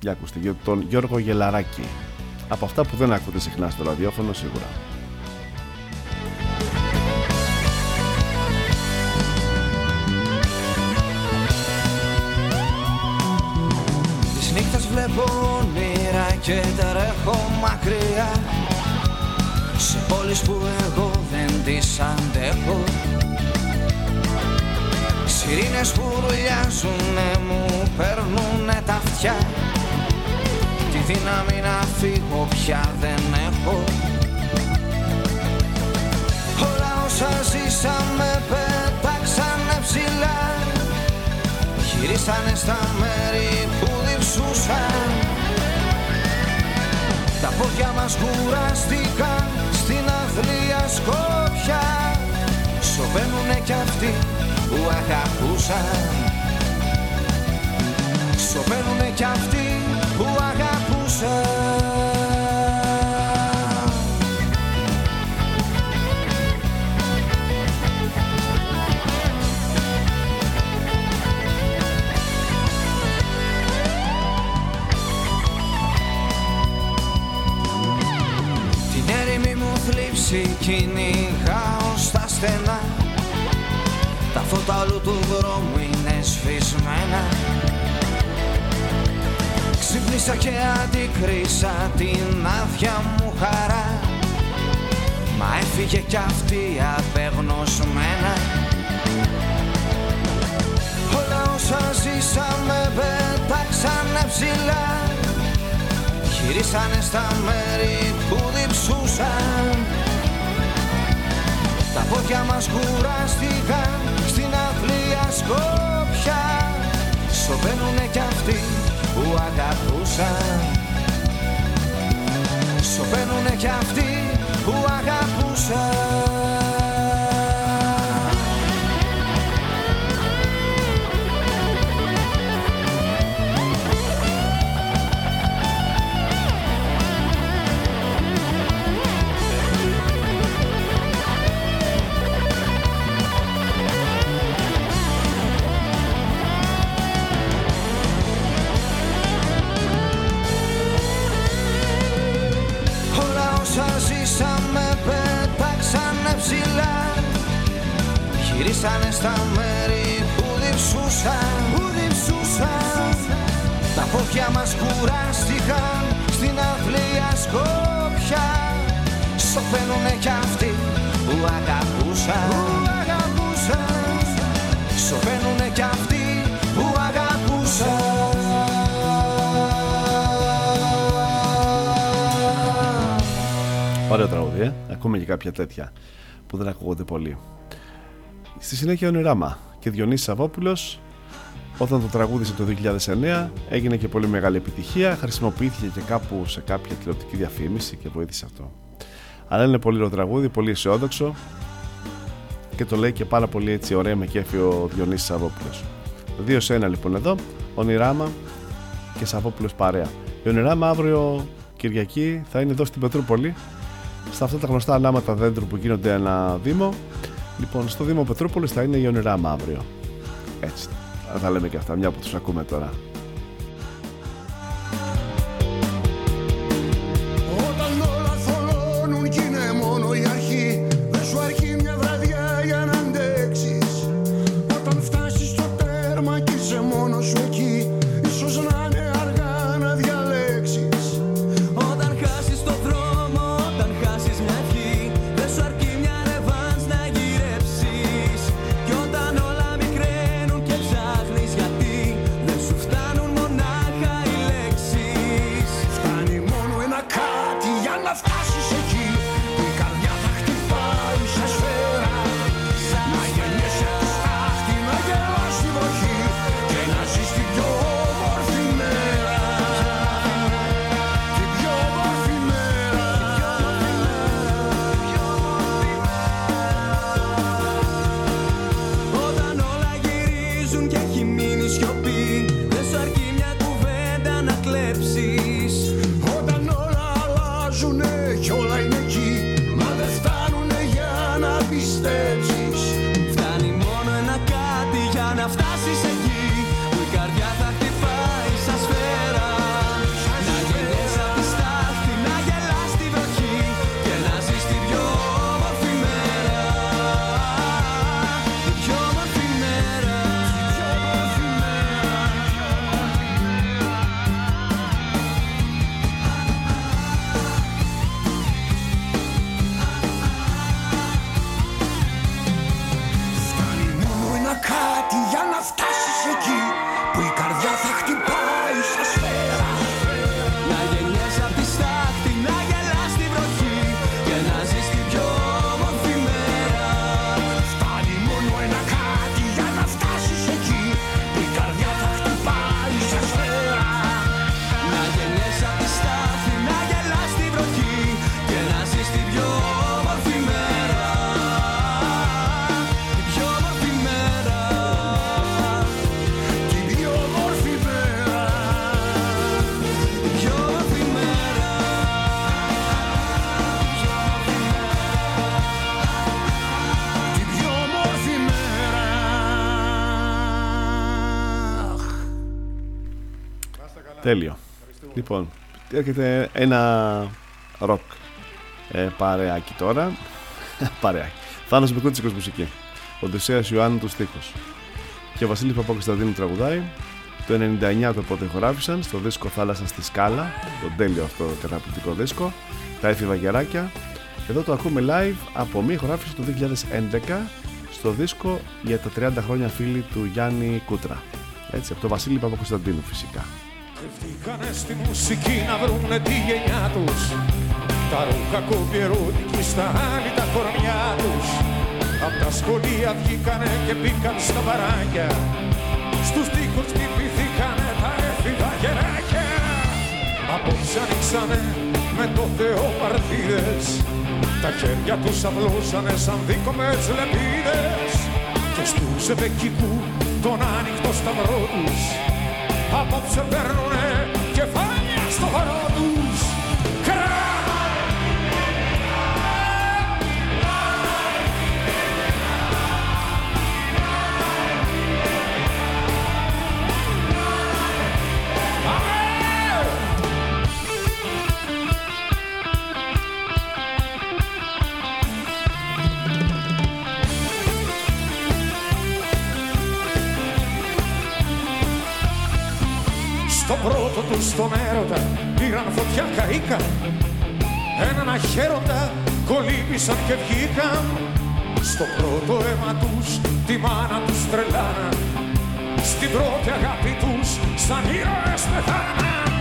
Για ακούστε τον Γιώργο Γελαράκη. Από αυτά που δεν ακούτε συχνά στο ραδιόφωνο σίγουρα. Τις νύχτες βλέπω όνειρα και τρέχω μακριά. Σε πόλεις που εγώ δεν τις αντέχω Σιρήνες που ρουλιάζουνε μου παίρνουνε τα αυτιά. Τη δύναμη να φύγω πια δεν έχω. Όλα όσα ζήσαμε πέταξανε ψηλά. Γυρίσανε στα μέρη που διψούσαν Τα πόδια μας κουράστηκαν στην αθλία σκόπια. Σωπαίνουνε κι αυτοί που αγαπούσαν. Σωπαίνουνε κι αυτοί που αγαπούσαν. Την έρημη μου θλίψη κυνηγάω στα στενά Τα φώτα όλου του δρόμου είναι σβησμένα. Ξύπνησα και αντικρίσα την άδεια μου χαρά. Μα έφυγε κι αυτή απεγνωσμένα. Όλα όσα ζήσαμε πέταξανε ψηλά. Γυρίσανε στα μέρη που διψούσαν Τα πόδια μας κουράστηκαν στην αθλία σκόπια Σωπαίνουνε κι αυτοί που αγαπούσαν. Σωπαίνουνε κι αυτοί που αγαπούσαν Γυρίσανε στα μέρη που διψούσαν Που διψούσαν. Τα πόδια μας κουράστηκαν στην αθλία σκόπια. Σωπαίνουνε κι αυτοί που αγαπούσαν. Που αγαπούσαν. Σωπαίνουνε κι αυτοί που αγαπούσαν. Ωραίο τραγούδι, ε; ακούμε και κάποια τέτοια που δεν ακούγονται πολύ. Στη συνέχεια ονειράμα και Διονύσης Σαββόπουλος όταν το τραγούδισε το 2009 έγινε και πολύ μεγάλη επιτυχία, χρησιμοποιήθηκε και κάπου σε κάποια τηλεοπτική διαφήμιση και βοήθησε αυτό. Αλλά είναι πολύ ωραίο τραγούδι, πολύ αισιόδοξο και το λέει και πάρα πολύ έτσι ωραία με κέφι ο Διονύσης Σαββόπουλος. Δύο σε ένα λοιπόν εδώ, ονειράμα και Σαββόπουλος παρέα. Η Ονειράμα αύριο Κυριακή θα είναι εδώ στην Πετρούπολη στα αυτά τα γνωστά ανάματα δέντρου που γίνονται ένα Δήμο. Λοιπόν, στο Δήμο Πετρούπολης θα είναι η Ονειράμα αύριο. Έτσι. Θα τα λέμε και αυτά, μια που τους ακούμε τώρα. Έρχεται ένα ροκ ε, παρεάκι τώρα. *laughs* παρεάκι. Θάνος Μπικούτσικος μουσική. Οδυσσέας Ιωάννου του στίχους. Και ο Βασίλης Παπακοσταντίνου τραγουδάει. Το 99 το πρώτο ηχογράφησαν στο δίσκο Θάλασσα στη Σκάλα. Το τέλειο αυτό καταπληκτικό δίσκο. Τα έφηβα γεράκια. Εδώ το ακούμε live από μία ηχογράφηση του 2011 στο δίσκο για τα 30 χρόνια φίλη του Γιάννη Κούτρα. Έτσι, από τον Βασίλη Παπακοσταντίνου φυσικά. Βρήκανε στη μουσική να βρουνε τη γενιά τους. Τα ρούχα κομπιερώτικοι στα άλλη τα κορμιά τους. Απ' τα σχολεία βγήκανε και μπήκαν στα μπαράκια Στους τοίχους χτυπηθήκανε τα έφηβα γεράκια Απόψε ανοίξανε με το Θεό παρτίδες Τα χέρια τους απλώσανε σαν δίκομες λεπίδες. Και στους επεκικού τον άνοιχτο σταυρό τους Απόψε παίρνουνε Στο πρώτο τους στον έρωτα πήραν φωτιά καήκαν Έναν αχαίροντα κολύμπησαν και βγήκαν. Στο πρώτο αίμα τους τη μάνα τους τρελάναν Στην πρώτη αγάπη τους σαν ήρωες πεθάναν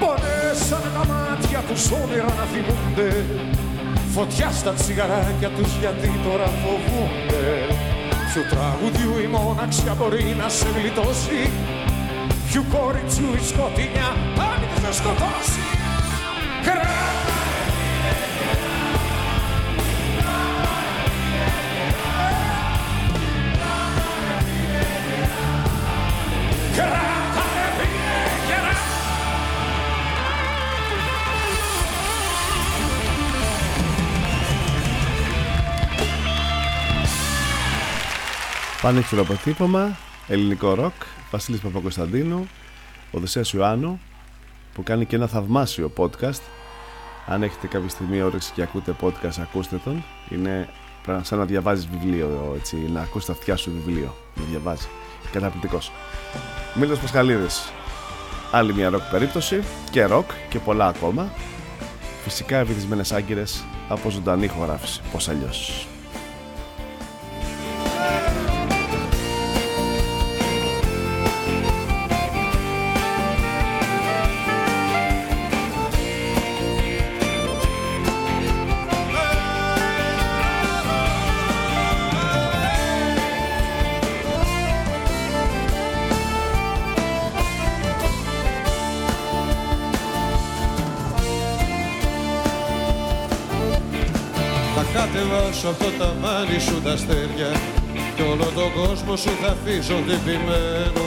Πονέσανε τα μάτια τους όνειρα να θυμούνται. Φωτιά στα τσιγαράκια τους γιατί τώρα φοβούνται. Ποιου τραγουδιού η μόναξια μπορεί να σε γλιτώσει; Ποιου κόριτσου η σκοτεινιά αν θα σκοτώσει αποτύπωμα, ελληνικό ροκ. Βασίλης Παπακωνσταντίνου, Οδυσσέας Ιωάννου, που κάνει και ένα θαυμάσιο podcast. Αν έχετε κάποια στιγμή όρεξη και ακούτε podcast, ακούστε τον. Είναι σαν να διαβάζεις βιβλίο, έτσι, να ακούσει τα αυτιά σου βιβλίο. Να διαβάζεις. Καταπληκτικός. Μίλτος Πασχαλίδης. Άλλη μια ροκ περίπτωση και ροκ και πολλά ακόμα. Φυσικά βυθισμένες άγκυρες από ζωντανή ηχογράφηση. Πώς αλλιώς. Κατεβάσω αυτό τα μάνι σου τα αστέρια Κι όλο τον κόσμο σου θα αφήσω τυπημένο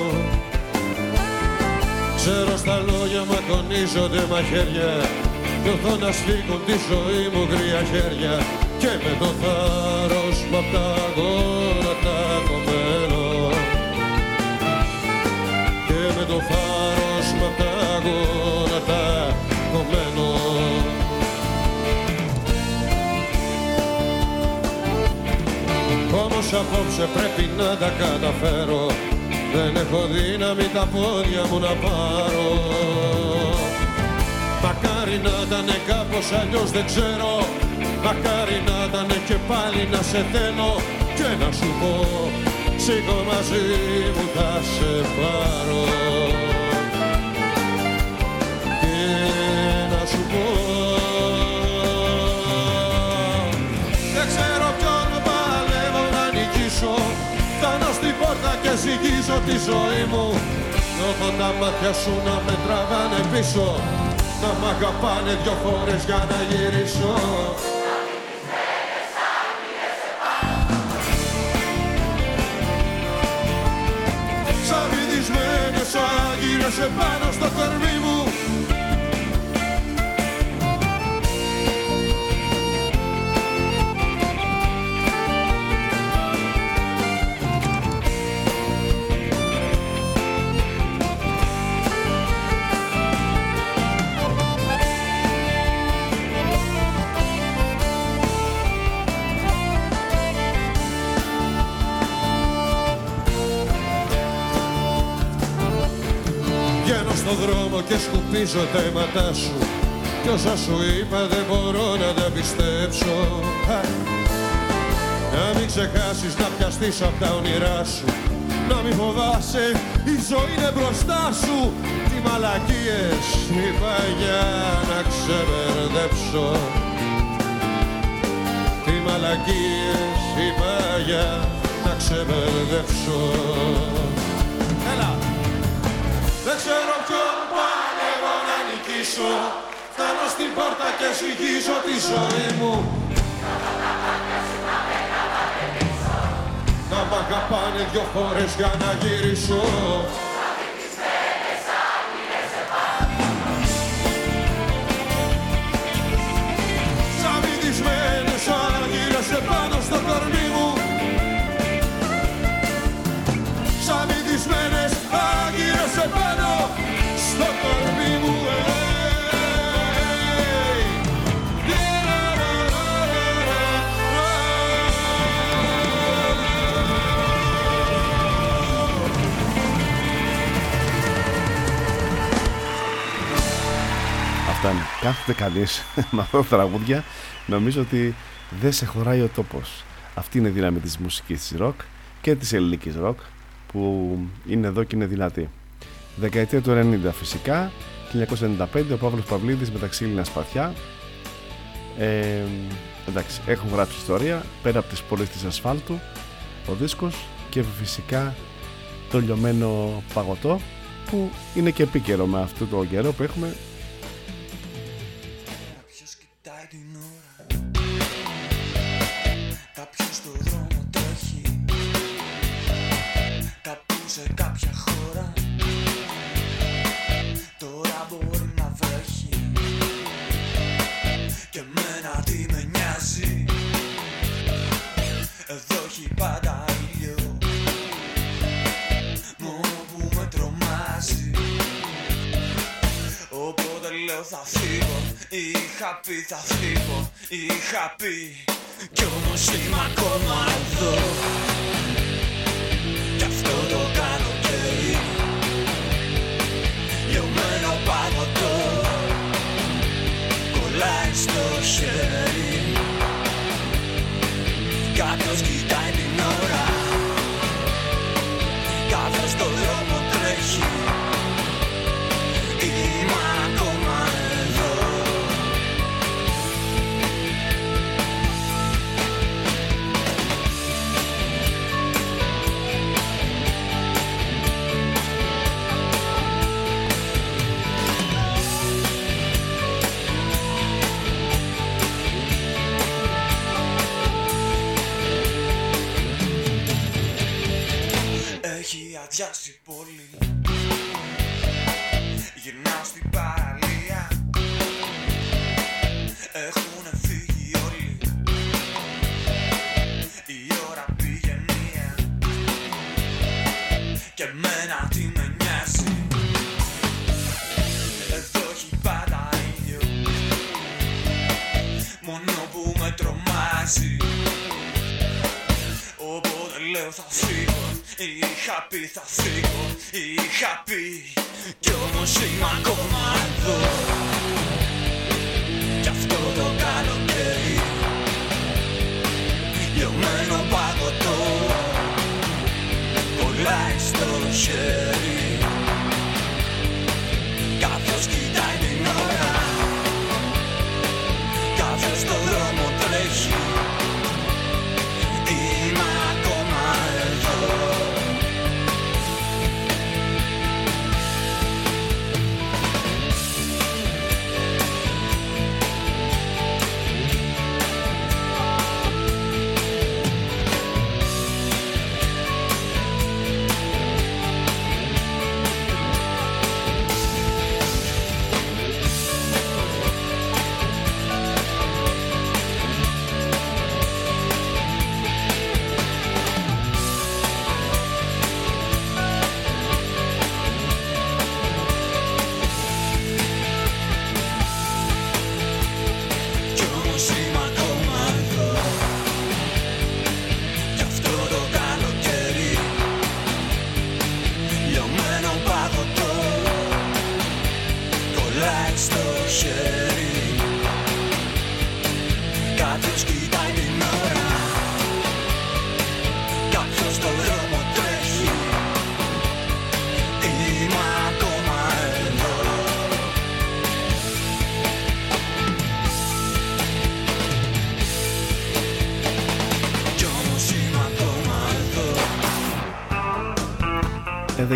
Ξέρω στα λόγια μα κονίζονται μαχαίρια Νιώθω να σφίγγουν τη ζωή μου γρία χέρια. Και με το θάρρος μου απ' τα γόνατα κομμένο. Και με το θάρρος μου απ' τα γόνατα Όμως απόψε πρέπει να τα καταφέρω. Δεν έχω δύναμη τα πόδια μου να πάρω. Μακάρι να ήταν κάπως αλλιώς δεν ξέρω. Μακάρι να ήταν και πάλι να σε θέλω. Και να σου πω Σήκω μαζί μου θα σε πάρω ζυγίζω τη ζωή μου. Νιώθω τα μάτια σου να με τραβάνε πίσω. Να μ' αγαπάνε δυο φορές για να γυρίσω. Σαν βυθισμένες άγγυρες επάνω στο κορμί μου και σκουπίζω τα αίματά σου. Κι όσα σου είπα δεν μπορώ να τα πιστέψω. Α, Να μην ξεχάσεις να πιαστείς απ' τα όνειρά σου. Να μην φοβάσαι, η ζωή είναι μπροστά σου. Τι μαλακίες είπα για να ξεμπερδέψω. Τι μαλακίες είπα για να ξεμπερδέψω να νικήσω Φτάνω στην πόρτα και συγχύζω τη ζωή μου. Να μ' αγαπάνε δυο φορές για να γυρίσω Κάθεται κανείς *laughs* με αυτά τα τραγούδια. Νομίζω ότι δεν σε χωράει ο τόπος. Αυτή είναι η δύναμη της μουσικής της ροκ και της ελληνικής ροκ που είναι εδώ και είναι δυνατή. Δεκαετία του 90 φυσικά. 1995 ο Παύλος Παυλίδης με τα ξύλινα σπαθιά. Ε, εντάξει, έχουν γράψει ιστορία πέρα από τις πόλεις της ασφάλτου ο δίσκος και φυσικά το λιωμένο παγωτό που είναι και επίκαιρο με αυτό το καιρό που έχουμε όχι πάντα ήλιο Μόνο που με τρομάζει. Οπότε λέω θα φύγω Είχα πει θα φύγω Είχα πει. Κι όμως είμαι ακόμα εδώ. Κι αυτό το καλοκαίρι Λιωμένο παγωτό Κολλάει στο χέρι. Κάποιος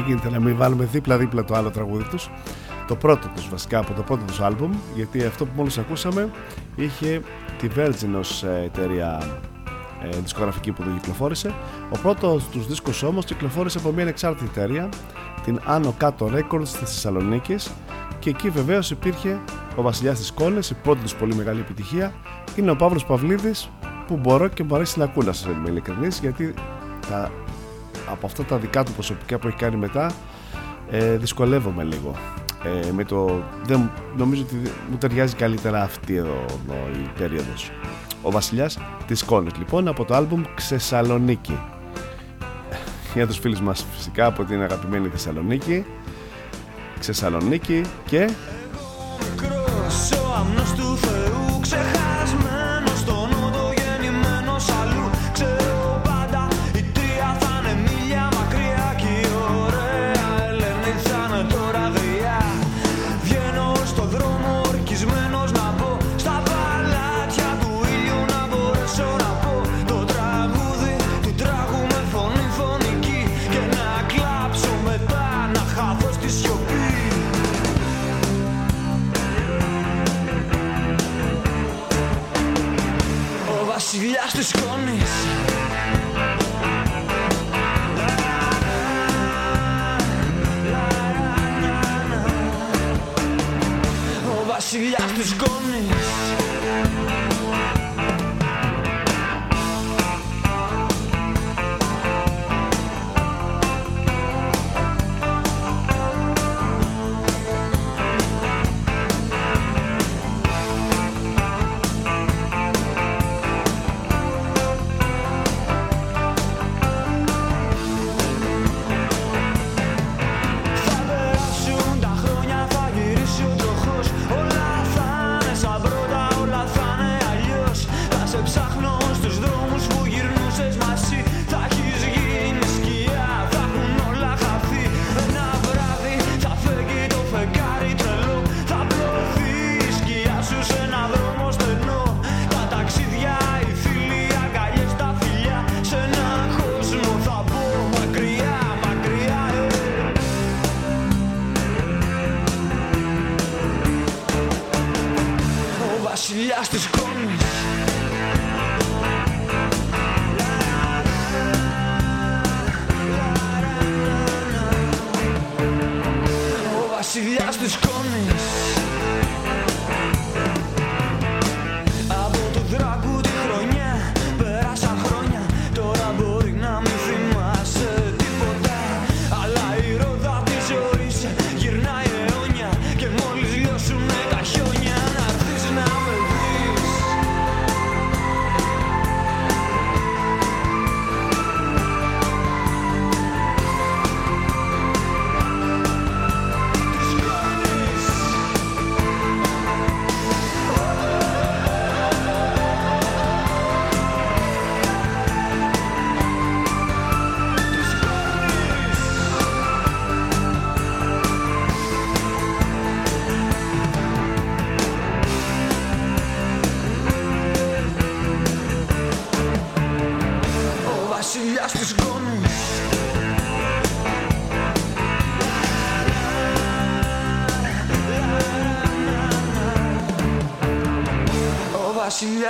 γίνεται να μην βάλουμε δίπλα-δίπλα το άλλο τραγούδι τους. Το πρώτο τους βασικά από το πρώτο τους άλμπουμ, γιατί αυτό που μόλις ακούσαμε είχε τη Virgin ως ε, εταιρεία ε, δισκογραφική που το κυκλοφόρησε. Ο πρώτος τους δίσκος όμως κυκλοφόρησε από μια ανεξάρτητη εταιρεία, την Άνω Κάτω Records της Θεσσαλονίκης και εκεί βεβαίως υπήρχε ο Βασιλιάς της Κόλλης, η πρώτη τους πολύ μεγάλη επιτυχία είναι ο Παύλος Παυλίδης που μπορώ και μου αρέσει να ακούω να σας είμαι ειλικρινής γιατί τα, από αυτά τα δικά του προσωπικά που έχει κάνει μετά ε, δυσκολεύομαι λίγο. Ε, με το, δεν, νομίζω ότι μου ταιριάζει καλύτερα αυτή εδώ, εδώ η περίοδος. Ο Βασιλιάς της Κόνης λοιπόν από το άλμπουμ Ξεσαλονίκη για τους φίλους μας φυσικά από την αγαπημένη Θεσσαλονίκη. Ξεσαλονίκη και μικρός Ο αμνός του Θεού ξεχασμένος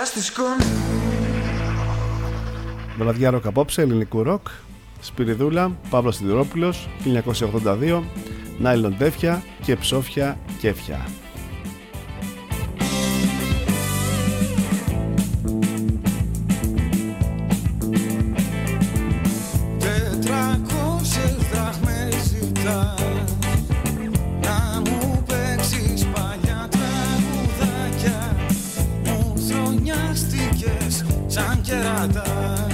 βασιλιάς της σκόνης Βραδιά ροκ απόψε, ελληνικού ροκ. Σπυριδούλα, Παύλος Σιδηρόπουλος, 1982, Νάιλον Τέφια και Ψόφια Κέφια. Σαν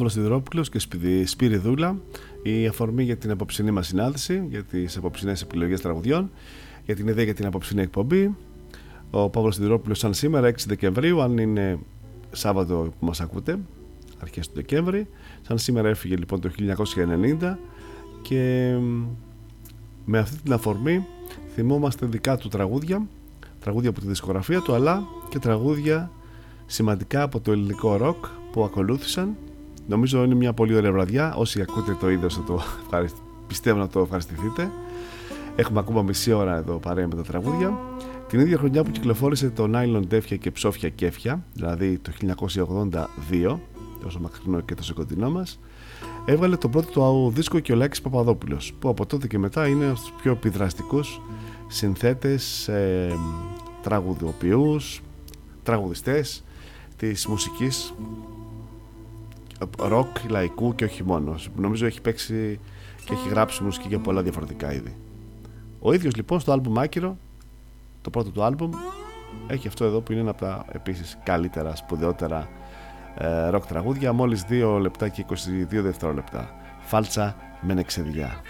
Παύλος Σιδηρόπουλος και Σπυρι- Σπυριδούλα η αφορμή για την απόψινή μας συνάντηση για τις απόψινές επιλογές τραγουδιών για την ιδέα για την απόψινή εκπομπή. Ο Παύλος Σιδηρόπουλος σαν σήμερα 6 Δεκεμβρίου αν είναι Σάββατο που μας ακούτε αρχές του Δεκέμβρη. Σαν σήμερα έφυγε λοιπόν το 1990 και μ, με αυτή την αφορμή θυμόμαστε δικά του τραγούδια τραγούδια από τη δισκογραφία του αλλά και τραγούδια σημαντικά από το ελληνικό ροκ που ακολούθησαν νομίζω είναι μια πολύ ωραία βραδιά. Όσοι ακούτε το είδος θα το ευχαρισ- πιστεύω να το ευχαριστηθείτε. Έχουμε ακόμα μισή ώρα εδώ παρέα με τα τραγούδια. Την ίδια χρονιά που κυκλοφόρησε το Nylon Τέφια και Ψόφια Κέφια δηλαδή το 1982 τόσο μακρινό και τόσο κοντινό μας έβγαλε τον πρώτο του δίσκο και ο Λάκης Παπαδόπουλος που από τότε και μετά είναι στους πιο επιδραστικούς συνθέτες, ε, τραγουδοποιούς, τραγουδιστές της μουσικής ροκ, λαϊκού και όχι μόνος. Νομίζω έχει παίξει και έχει γράψει μουσική για πολλά διαφορετικά είδη. Ο ίδιος λοιπόν στο άλμπουμ Άκυρο, το πρώτο του άλμπουμ, έχει αυτό εδώ που είναι ένα από τα επίσης καλύτερα, σπουδαιότερα ε, ροκ τραγούδια, μόλις 2 λεπτά και 22 δευτερόλεπτα. Φάλτσα με νεξεδιά.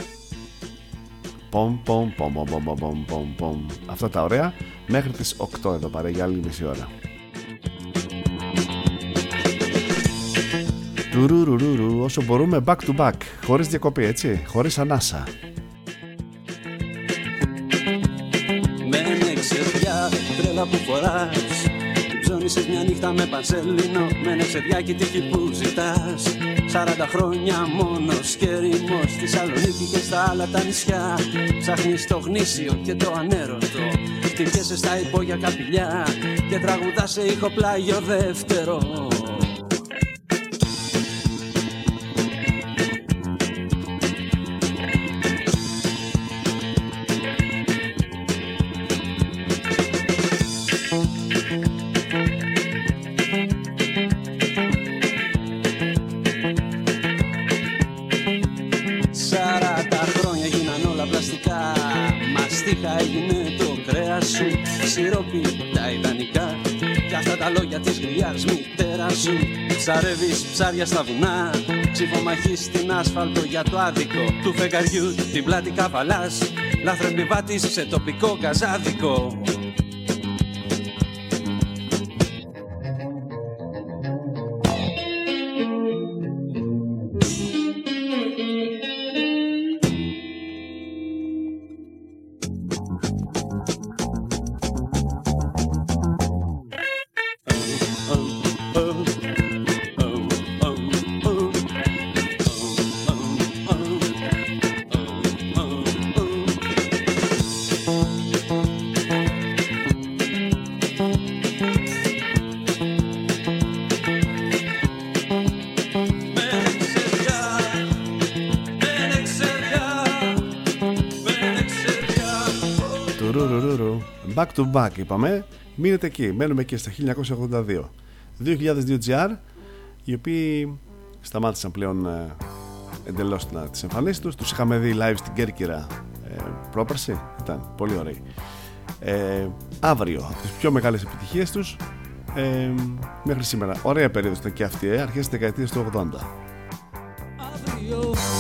Πομ, πομ, πομ, πομ, πομ, πομ, πομ, πομ. Αυτά τα ωραία μέχρι τις 8 εδώ παρέ για άλλη μισή ώρα. Τουρουρουρουρου, όσο μπορούμε back to back, χωρίς διακοπή έτσι, χωρίς ανάσα. Με νεξεδιά, τρέλα που φοράς Ψώνισες μια νύχτα με πανσελίνο Με νεξεδιά τύχη που ζητάς. Σαράντα χρόνια μόνος και ρήμος Στη Σαλονίκη και στα άλλα τα νησιά. Ψάχνεις το γνήσιο και το ανέρωτο Χτυπιέσαι στα υπόγεια καπηλιά Και τραγουδάς σε ήχο πλάγιο δεύτερο σου Ψαρεύεις ψάρια στα βουνά. Ψηφομαχείς στην άσφαλτο για το άδικο. Του φεγγαριού την πλάτη καβαλάς. Λάθρεμπιβάτης σε τοπικό καζάδικο to back είπαμε. Μείνετε εκεί. Μένουμε εκεί στα 1982. 2002 GR, οι οποίοι σταμάτησαν πλέον ε, εντελώς τις εμφανίσει τους. Τους είχαμε δει live στην Κέρκυρα ε, πρόπερση. Ήταν πολύ ωραίοι. Ε, αύριο, από τις πιο μεγάλες επιτυχίες τους ε, μέχρι σήμερα. Ωραία περίοδος ήταν και αυτή, ε, αρχές της δεκαετίας του 80. Αύριο, αύριο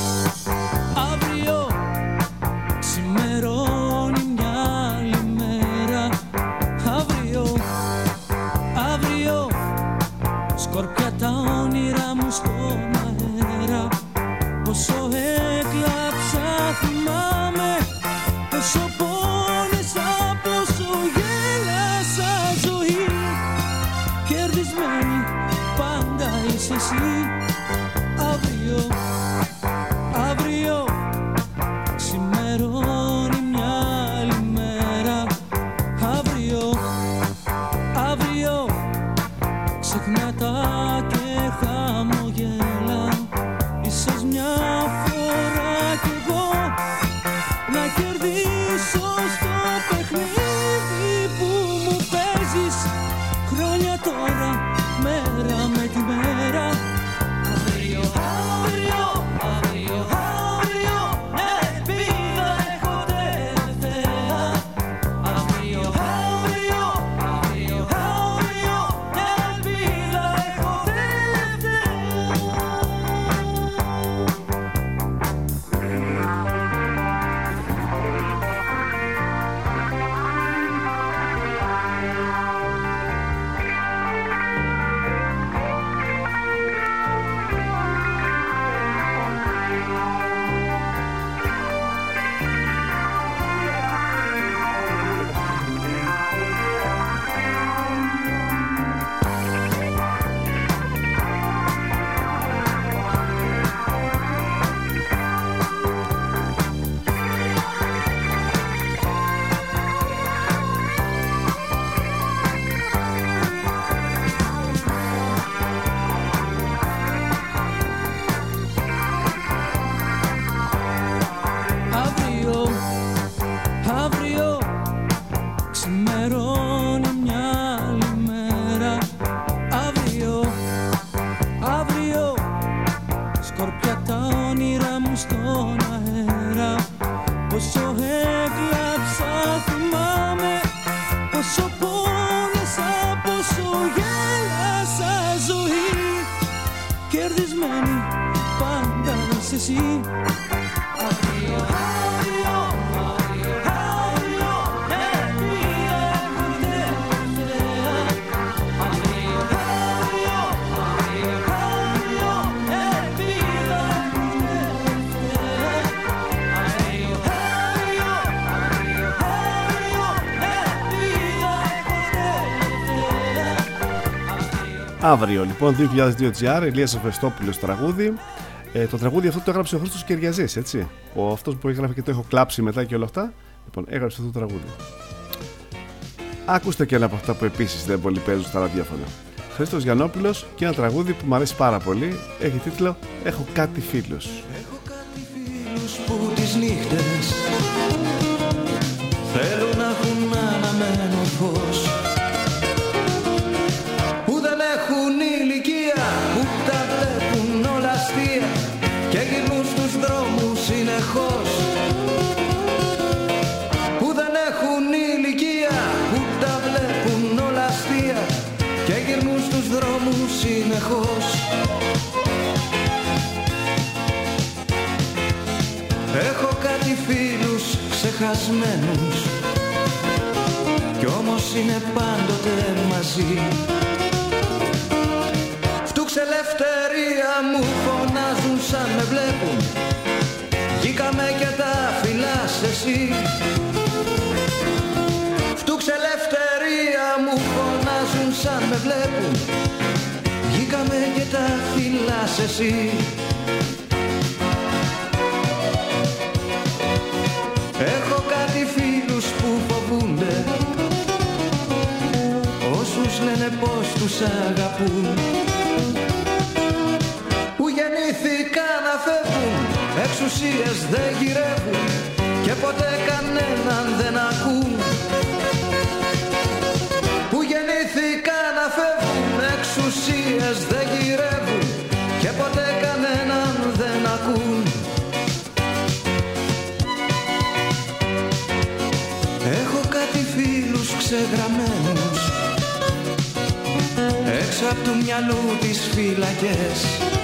Αύριο λοιπόν 2002 GR, Ηλίας Αφεστόπουλος τραγούδι. Ε, το τραγούδι αυτό το έγραψε ο Χρήστος Κεριαζής, έτσι. Ο αυτός που έγραφε και το έχω κλάψει μετά και όλα αυτά. Λοιπόν, έγραψε αυτό το τραγούδι. Ακούστε και ένα από αυτά που επίσης δεν πολύ παίζουν στα ραδιόφωνα. Χρήστος Γιαννόπουλος και ένα τραγούδι που μου αρέσει πάρα πολύ. Έχει τίτλο Έχω κάτι φίλους. φίλους που τις νύχτες ξεχασμένους Κι όμως είναι πάντοτε μαζί. Φτούξε ελευθερία μου φωνάζουν σαν με βλέπουν. Βγήκαμε και τα φυλάς εσύ. Φτούξε ελευθερία μου φωνάζουν σαν με βλέπουν. Βγήκαμε και τα φυλάς εσύ πως τους αγαπούν. Που γεννήθηκαν να φεύγουν Εξουσίες δεν γυρεύουν Και ποτέ κανέναν δεν ακούν. Που γεννήθηκαν να φεύγουν Εξουσίες δεν γυρεύουν Και ποτέ κανέναν δεν ακούν. Έχω κάτι φίλους ξεγραμμένους Έξω από του μυαλού τις φυλακές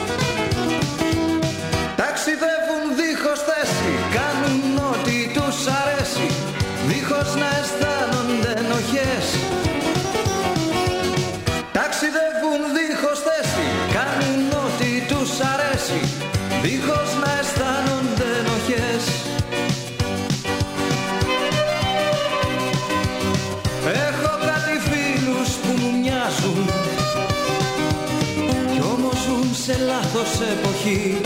εποχή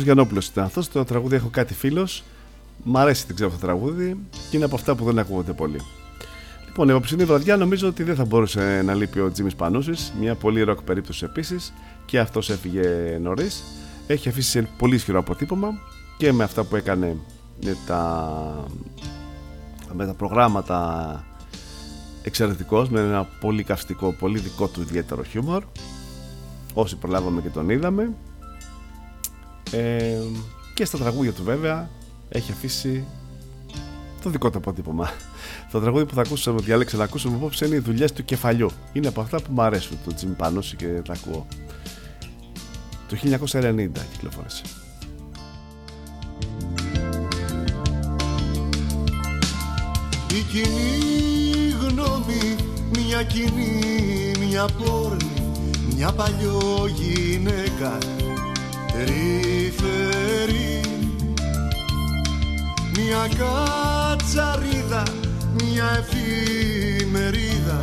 Χρήστος Γιαννόπουλος ήταν αυτός. Το τραγούδι έχω κάτι φίλος. Μ' αρέσει δεν ξέρω αυτό το τραγούδι και είναι από αυτά που δεν ακούγονται πολύ. Λοιπόν, η απόψινή βραδιά νομίζω ότι δεν θα μπορούσε να λείπει ο Τζίμις Πανούσης. Μια πολύ ροκ περίπτωση επίσης και αυτός έφυγε νωρίς. Έχει αφήσει σε πολύ ισχυρό αποτύπωμα και με αυτά που έκανε με τα, με τα προγράμματα εξαιρετικός με ένα πολύ καυστικό, πολύ δικό του ιδιαίτερο χιούμορ όσοι προλάβαμε και τον είδαμε και στα τραγούδια του βέβαια έχει αφήσει το δικό του αποτύπωμα. Το τραγούδι που θα ακούσαμε, διάλεξε να ακούσαμε απόψε είναι οι δουλειές του κεφαλιού. Είναι από αυτά που μου αρέσουν, το Τζιμ και τα ακούω. Το 1990 κυκλοφόρησε. Η κοινή γνώμη, μια κοινή, μια πόρνη, μια παλιό γυναίκα τρυφερή Μια κατσαρίδα, μια εφημερίδα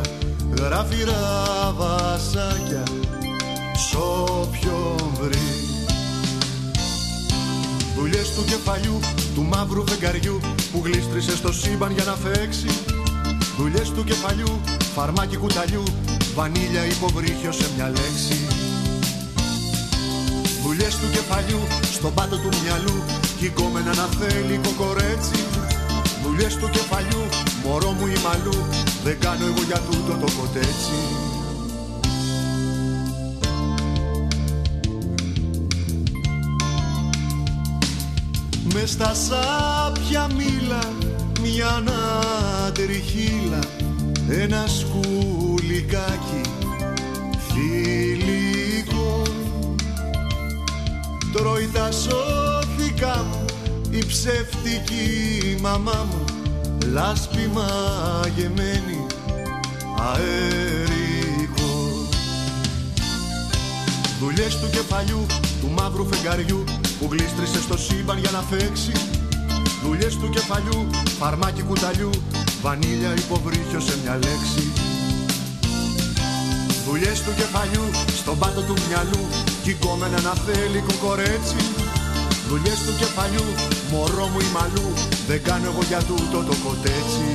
Γράφειρα βασάκια σ' όποιον βρει. Δουλειές του κεφαλιού, του μαύρου φεγγαριού Που γλίστρισε στο σύμπαν για να φέξει. Δουλειές του κεφαλιού, φαρμάκι κουταλιού Βανίλια υποβρύχιο σε μια λέξη Δουλειές του κεφαλιού, στον πάτο του μυαλού Κι κόμενα να θέλει κοκορέτσι. Δουλειές του κεφαλιού, μωρό μου η μαλλού Δεν κάνω εγώ για τούτο το κοτέτσι. Μες στα σάπια μήλα μια ανατριχίλα ένα σκουλικάκι η ψεύτικη μαμά μου λάσπη μαγεμένη αέρικο. Δουλειές του κεφαλιού του μαύρου φεγγαριού που γλίστρισε στο σύμπαν για να φέξει. Δουλειές του κεφαλιού, φαρμάκι κουταλιού Βανίλια υποβρύχιο σε μια λέξη. Δουλειές του κεφαλιού, στον πάτο του μυαλού Κι κόμενα να θέλει κοκορέτσι Δουλειές του κεφαλιού, μωρό μου η μαλλού Δεν κάνω εγώ για τούτο το κοτέτσι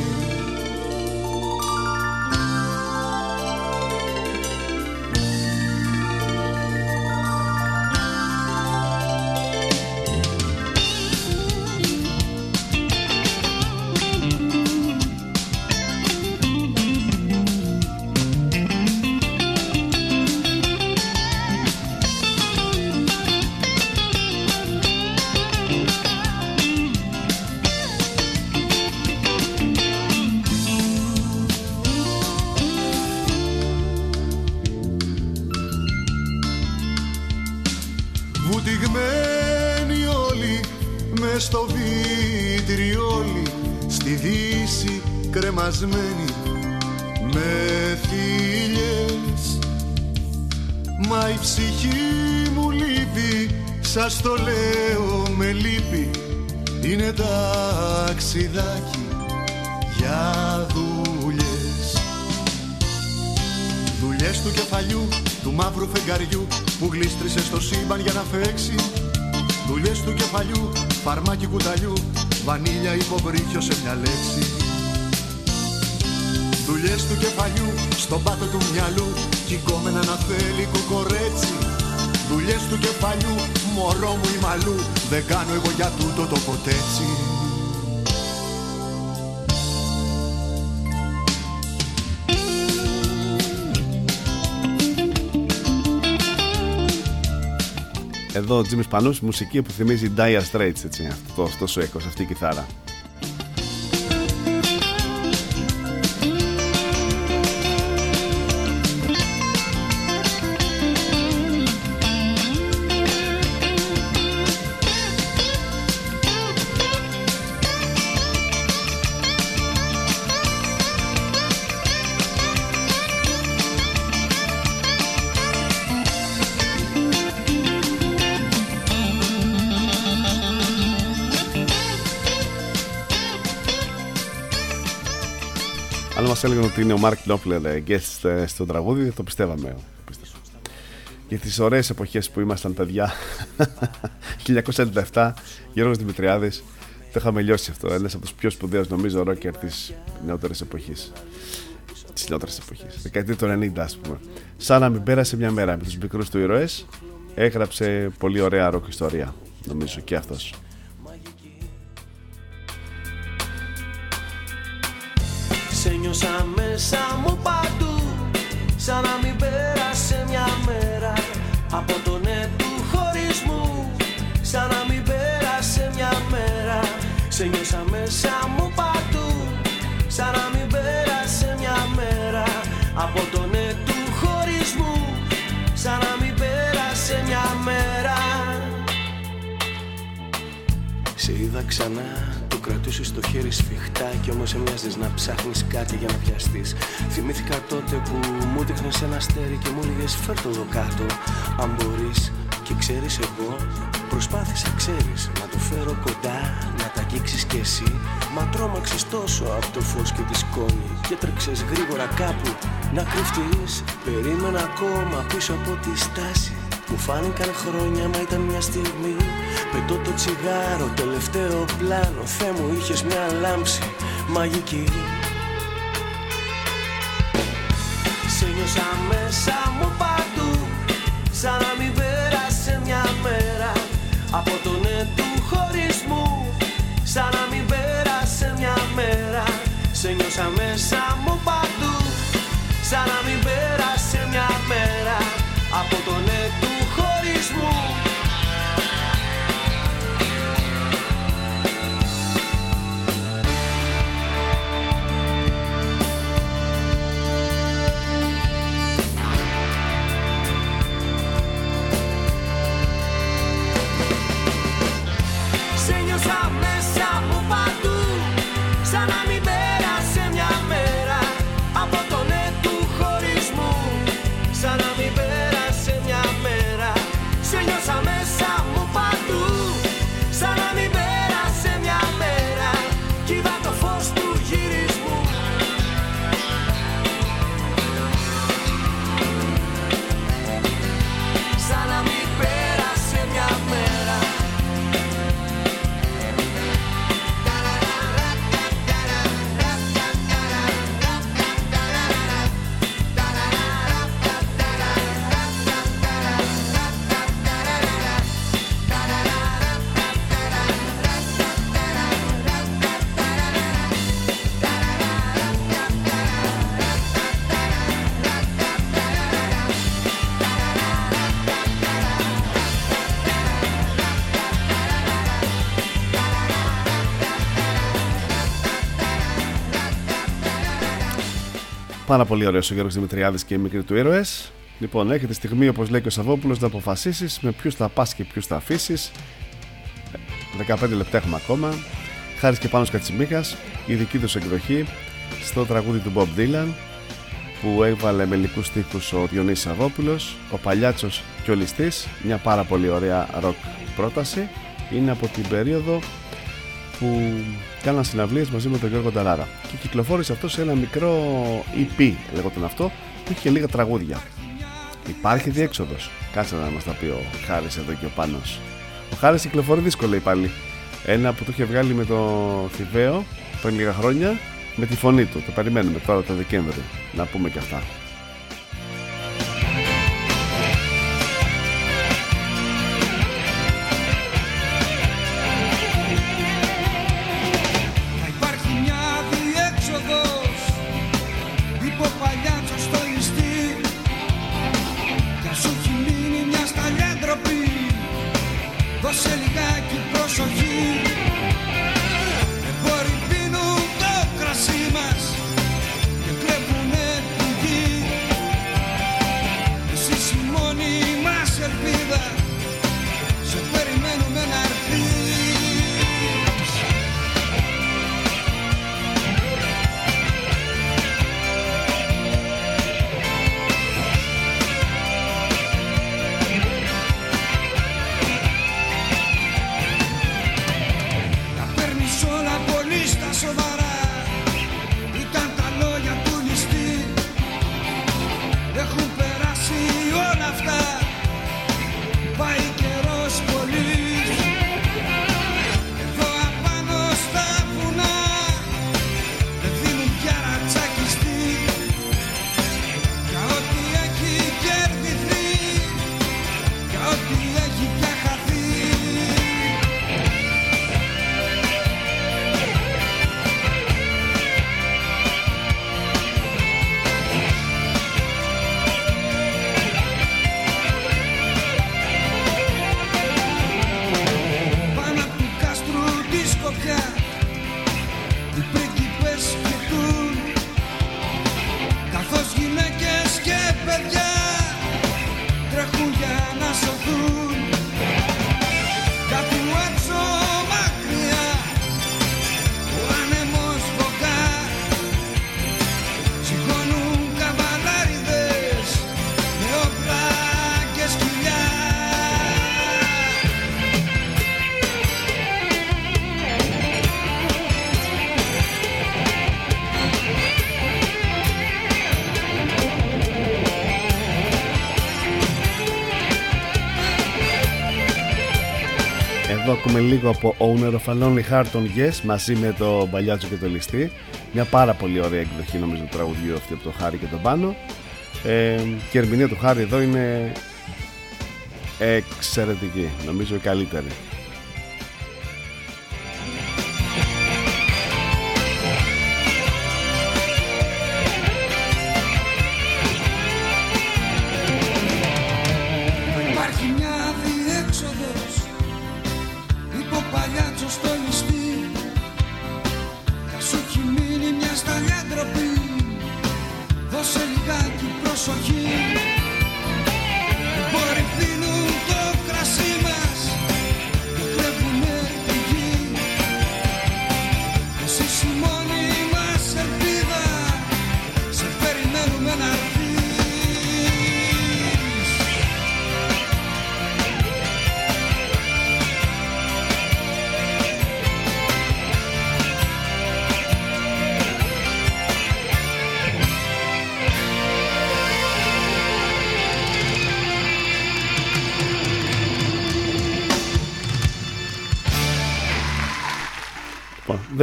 μαύρου φεγγαριού Που γλίστρισε στο σύμπαν για να φέξει. Δουλειές του κεφαλιού, φαρμάκι κουταλιού Βανίλια υποβρύχιο σε μια λέξη. Δουλειές του κεφαλιού, στον πάτο του μυαλού Κι κόμενα να θέλει κοκορέτσι. Δουλειές του κεφαλιού, μωρό μου η μαλλού Δεν κάνω εγώ για τούτο το ποτέτσι Εδώ ο Τζίμις Πανούς, μουσική που θυμίζει Dire Straits, έτσι, αυτό, αυτός σου έκοσε, αυτή η κιθάρα. Ότι είναι ο Μάρκ Νόπλερ guest ε, στο τραγούδι, το πιστεύαμε. Για τις ωραίες εποχές που ήμασταν παιδιά, 1997, Γιώργος Δημητριάδης, το είχαμε λιώσει αυτό. Ένας από τους πιο σπουδαίους νομίζω ρόκερ της νεότερης εποχής. Της νεότερης εποχής. Δεκαετία του 90, ας πούμε. Σαν να μην πέρασε μια μέρα με τους μικρούς του ηρωέ, έγραψε πολύ ωραία ροκ ιστορία. Νομίζω και αυτός. Σε νιώσα μέσα μου παντού Σαν να μην πέρασε μια μέρα Από το ναι του χωρισμού Σαν να μην πέρασε μια μέρα Σε νιώσα μέσα μου παντού. Σαν να μην πέρασε μια μέρα Από το ναι του χωρισμού Σαν να μην πέρασε μια μέρα. Σε είδα ξανά την κρατούσες στο χέρι σφιχτά Κι όμως έμοιαζες να ψάχνεις κάτι για να πιαστείς Θυμήθηκα τότε που μου δείχνες ένα αστέρι Και μου έλεγες φέρ το εδώ κάτω Αν μπορείς και ξέρεις εγώ Προσπάθησα ξέρεις να το φέρω κοντά Να τα αγγίξεις κι εσύ. Μα τρόμαξες τόσο από το φως και τη σκόνη Και τρέξες γρήγορα κάπου να κρυφτείς. Περίμενα ακόμα πίσω από τη στάση. Μου φάνηκαν χρόνια μα ήταν μια στιγμή Πετώ το τσιγάρο, τελευταίο πλάνο. Θεέ μου είχες μια λάμψη μαγική. Σε νιώσα μέσα μου παντού Σαν να μην πέρασε μια μέρα. Από το ναι του χωρισμού Σαν να μην πέρασε μια μέρα. Σε νιώσα μέσα μου παντού Σαν να μην πέρασε Πάρα πολύ ωραίος ο Γιώργος Δημητριάδης και οι μικροί του ήρωες. Λοιπόν, έρχεται στιγμή, όπως λέει και ο Σαββόπουλος, να αποφασίσεις με ποιους θα πας και ποιους θα αφήσεις. 15 λεπτά έχουμε ακόμα. Χάρης και πάνω Κατσιμίχα, η δική τους εκδοχή στο τραγούδι του Bob Dylan που έβαλε με λυκούς στίχους ο Διονύσης Σαββόπουλος, ο Παλιάτσος και ο Ληστής, μια πάρα πολύ ωραία ροκ πρόταση. Είναι από την περίοδο που κάναν συναυλίες μαζί με τον Γιώργο Νταλάρα. Και κυκλοφόρησε αυτό σε ένα μικρό EP λέγονταν αυτό που είχε λίγα τραγούδια. Υπάρχει διέξοδος. Κάτσε να μας τα πει ο Χάρης εδώ και ο Πάνος. Ο Χάρης κυκλοφορεί δύσκολο λέει πάλι. Ένα που το είχε βγάλει με το Θηβαίο πριν λίγα χρόνια με τη φωνή του. Το περιμένουμε τώρα το Δεκέμβρη να πούμε και αυτά gonna be ακούσαμε λίγο από Owner of a Lonely Yes μαζί με το Μπαλιάτσο και το Ληστή. Μια πάρα πολύ ωραία εκδοχή νομίζω του τραγουδιού αυτή από το Χάρη και τον Πάνο. Ε, και η ερμηνεία του Χάρη εδώ είναι εξαιρετική, νομίζω η καλύτερη.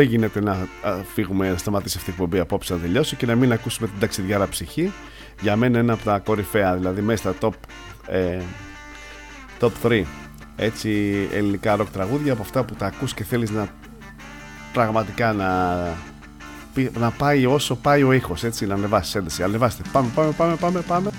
δεν γίνεται να φύγουμε, να σταματήσει αυτή η εκπομπή απόψε να τελειώσει και να μην ακούσουμε την ταξιδιάρα ψυχή. Για μένα ένα από τα κορυφαία, δηλαδή μέσα στα top, ε, 3 έτσι ελληνικά ροκ τραγούδια από αυτά που τα ακούς και θέλεις να πραγματικά να, να πάει όσο πάει ο ήχος έτσι να ανεβάσεις ένταση. Ανεβάστε. Πάμε πάμε πάμε πάμε πάμε.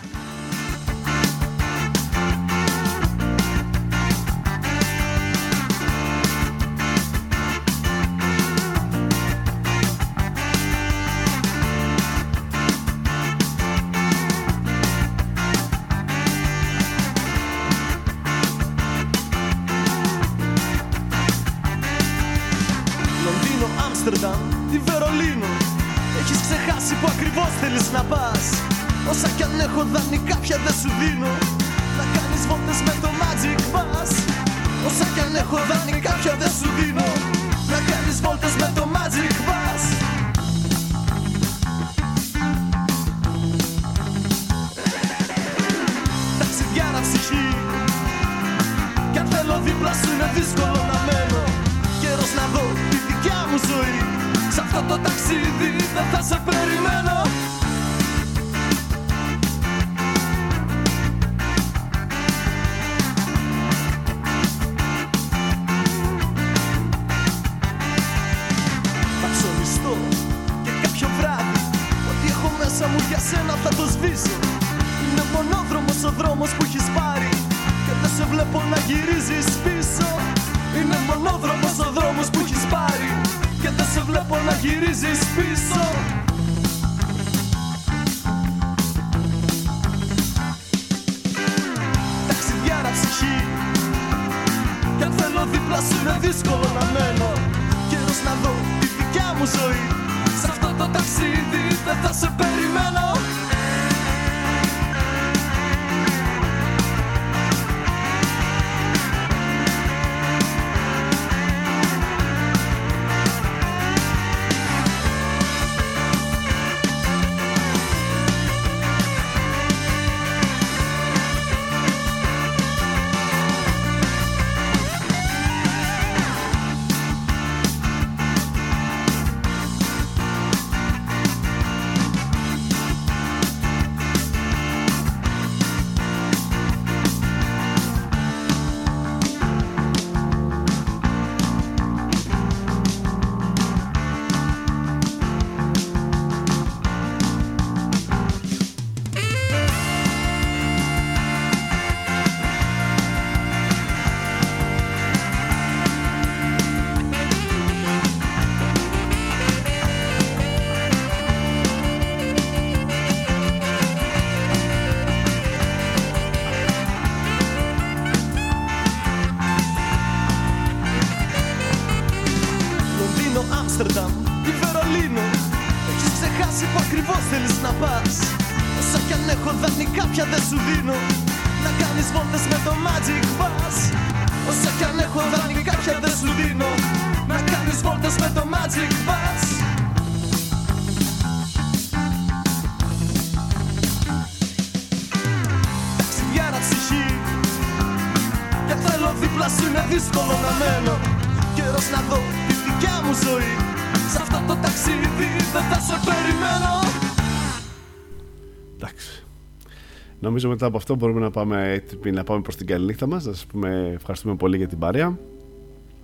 Νομίζω μετά από αυτό μπορούμε να πάμε, έτοιμοι να πάμε προς την καληνύχτα μας. Να σας πούμε ευχαριστούμε πολύ για την παρέα. Να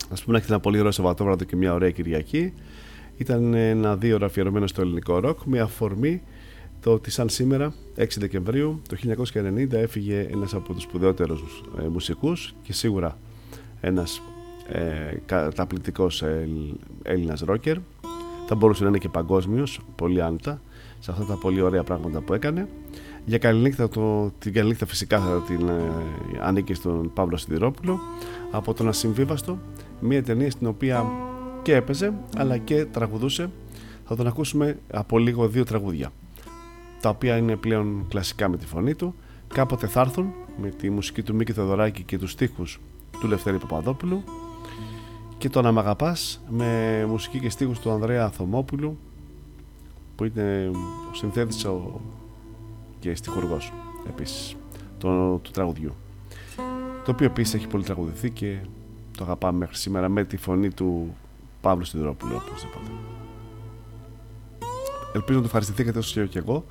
σας πούμε να έχετε ένα πολύ ωραίο Σαββατόβραδο και μια ωραία Κυριακή. Ήταν ένα δύο ώρα αφιερωμένο στο ελληνικό ροκ με αφορμή το ότι σαν σήμερα 6 Δεκεμβρίου το 1990 έφυγε ένας από τους σπουδαιότερους ε, μουσικούς και σίγουρα ένας ε, καταπληκτικός ε, Έλληνας ρόκερ θα μπορούσε να είναι και παγκόσμιος, πολύ άνετα σε αυτά τα πολύ ωραία πράγματα που έκανε για καληνύχτα το, την καληνύχτα φυσικά θα την ε, ανήκει στον Παύλο Σιδηρόπουλο. Από τον Ασυμβίβαστο μια ταινία στην οποία και έπαιζε αλλά και τραγουδούσε. Θα τον ακούσουμε από λίγο δύο τραγούδια τα οποία είναι πλέον κλασικά με τη φωνή του. Κάποτε θα έρθουν με τη μουσική του Μίκη Θεοδωράκη και τους στίχους του Λευτέρη Παπαδόπουλου. Και τον Αμαγαπάς με μουσική και στίχους του Ανδρέα Αθωμόπουλου που είναι ο συνθέτης ο... και στιχουργός επίσης το... του τραγουδιού το οποίο επίσης έχει πολύ τραγουδηθεί και το αγαπάμε μέχρι σήμερα με τη φωνή του Παύλου Σιδηρόπουλου οπωσδήποτε. Ελπίζω να το ευχαριστηθήκατε όσο και εγώ.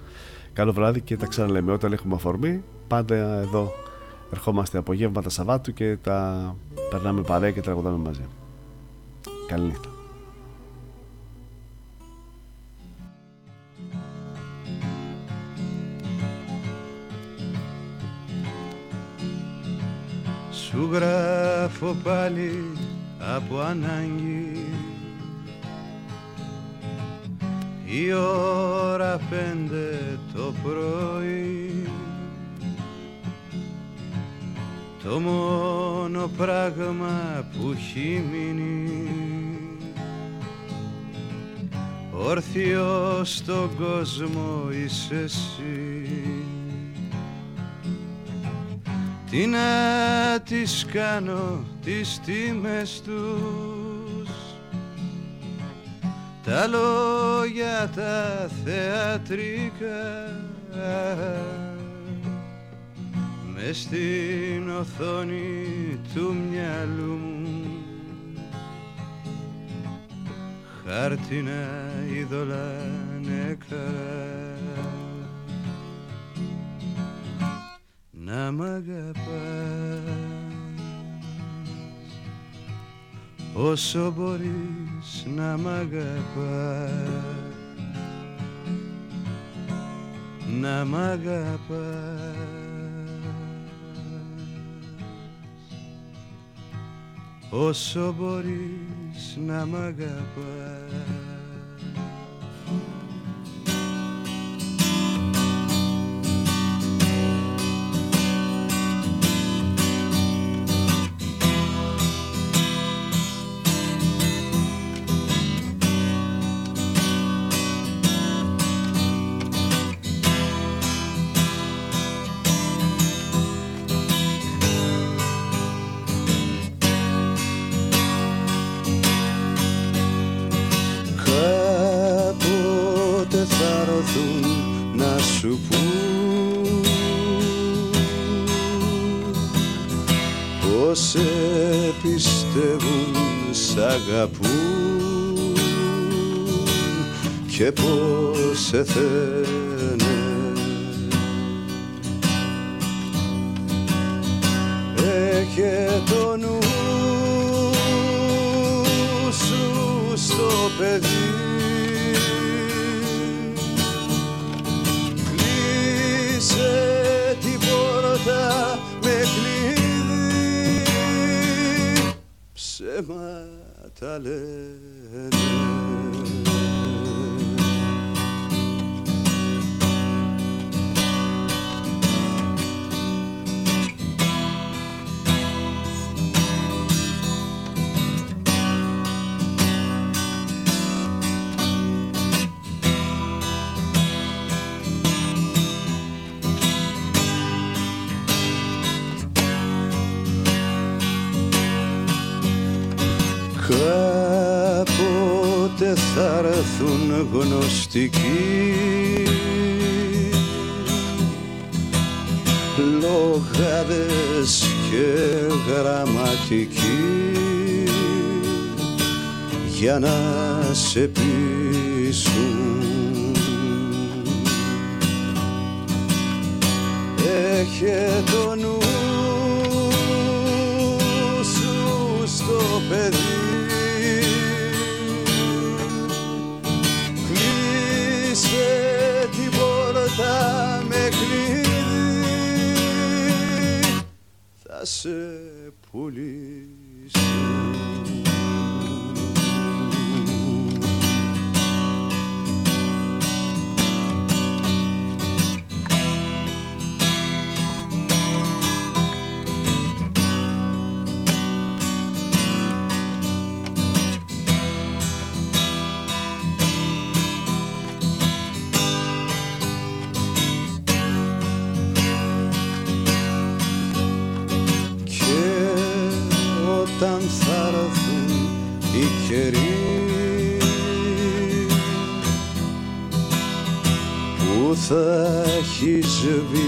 Καλό βράδυ και τα ξαναλέμε όταν έχουμε αφορμή. Πάντα εδώ ερχόμαστε απογεύματα Σαββάτου και τα περνάμε παρέα και τραγουδάμε μαζί. Καλή νύχτα. Σου γράφω πάλι από ανάγκη. Η ώρα πέντε το πρωί. Το μόνο πράγμα που έχει μείνει. Όρθιος στον κόσμο είσαι εσύ τι να τις κάνω τις τιμές τους. Τα λόγια τα θεατρικά μες στην οθόνη του μυαλού μου. Χάρτινα είδωλα νεκρά να μ' αγαπάς. Όσο μπορείς να μ' αγαπάς. Να μ' αγαπάς. Όσο μπορείς να μ' αγαπάς αγαπούν και πως σε θένε Έχε το νου σου στο παιδί tout. Θα έρθουν γνωστικοί. Λογάδες και γραμματική για να σε πείσουν. Έχε το νου σου στο παιδί σε πουλήσω έχει σβήσει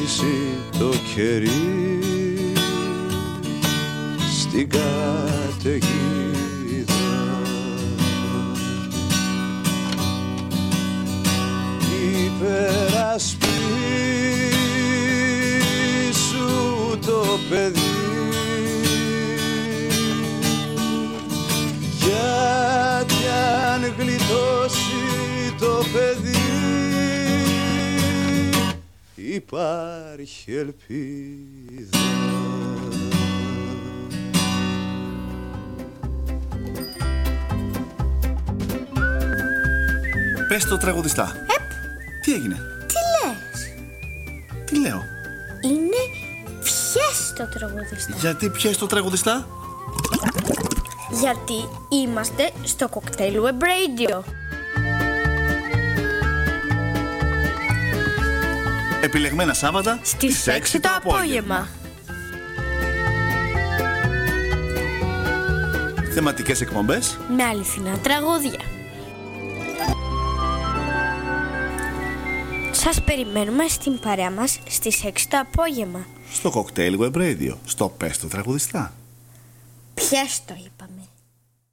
ελπίδα Πες το τραγουδιστά. Τι έγινε, Τι λες; Τι λέω; Είναι πιες το τραγουδιστά Γιατί πιες το τραγουδιστά; Γιατί είμαστε στο Cocktail Web Radio Επιλεγμένα Σάββατα Στις 6 το απόγευμα. Θεματικές εκπομπές. Με αληθινά τραγούδια. Σας περιμένουμε στην παρέα μας στις 6 το απόγευμα. Στο Cocktail Web Radio. Στο Πες το τραγουδιστά. Πιες το είπαμε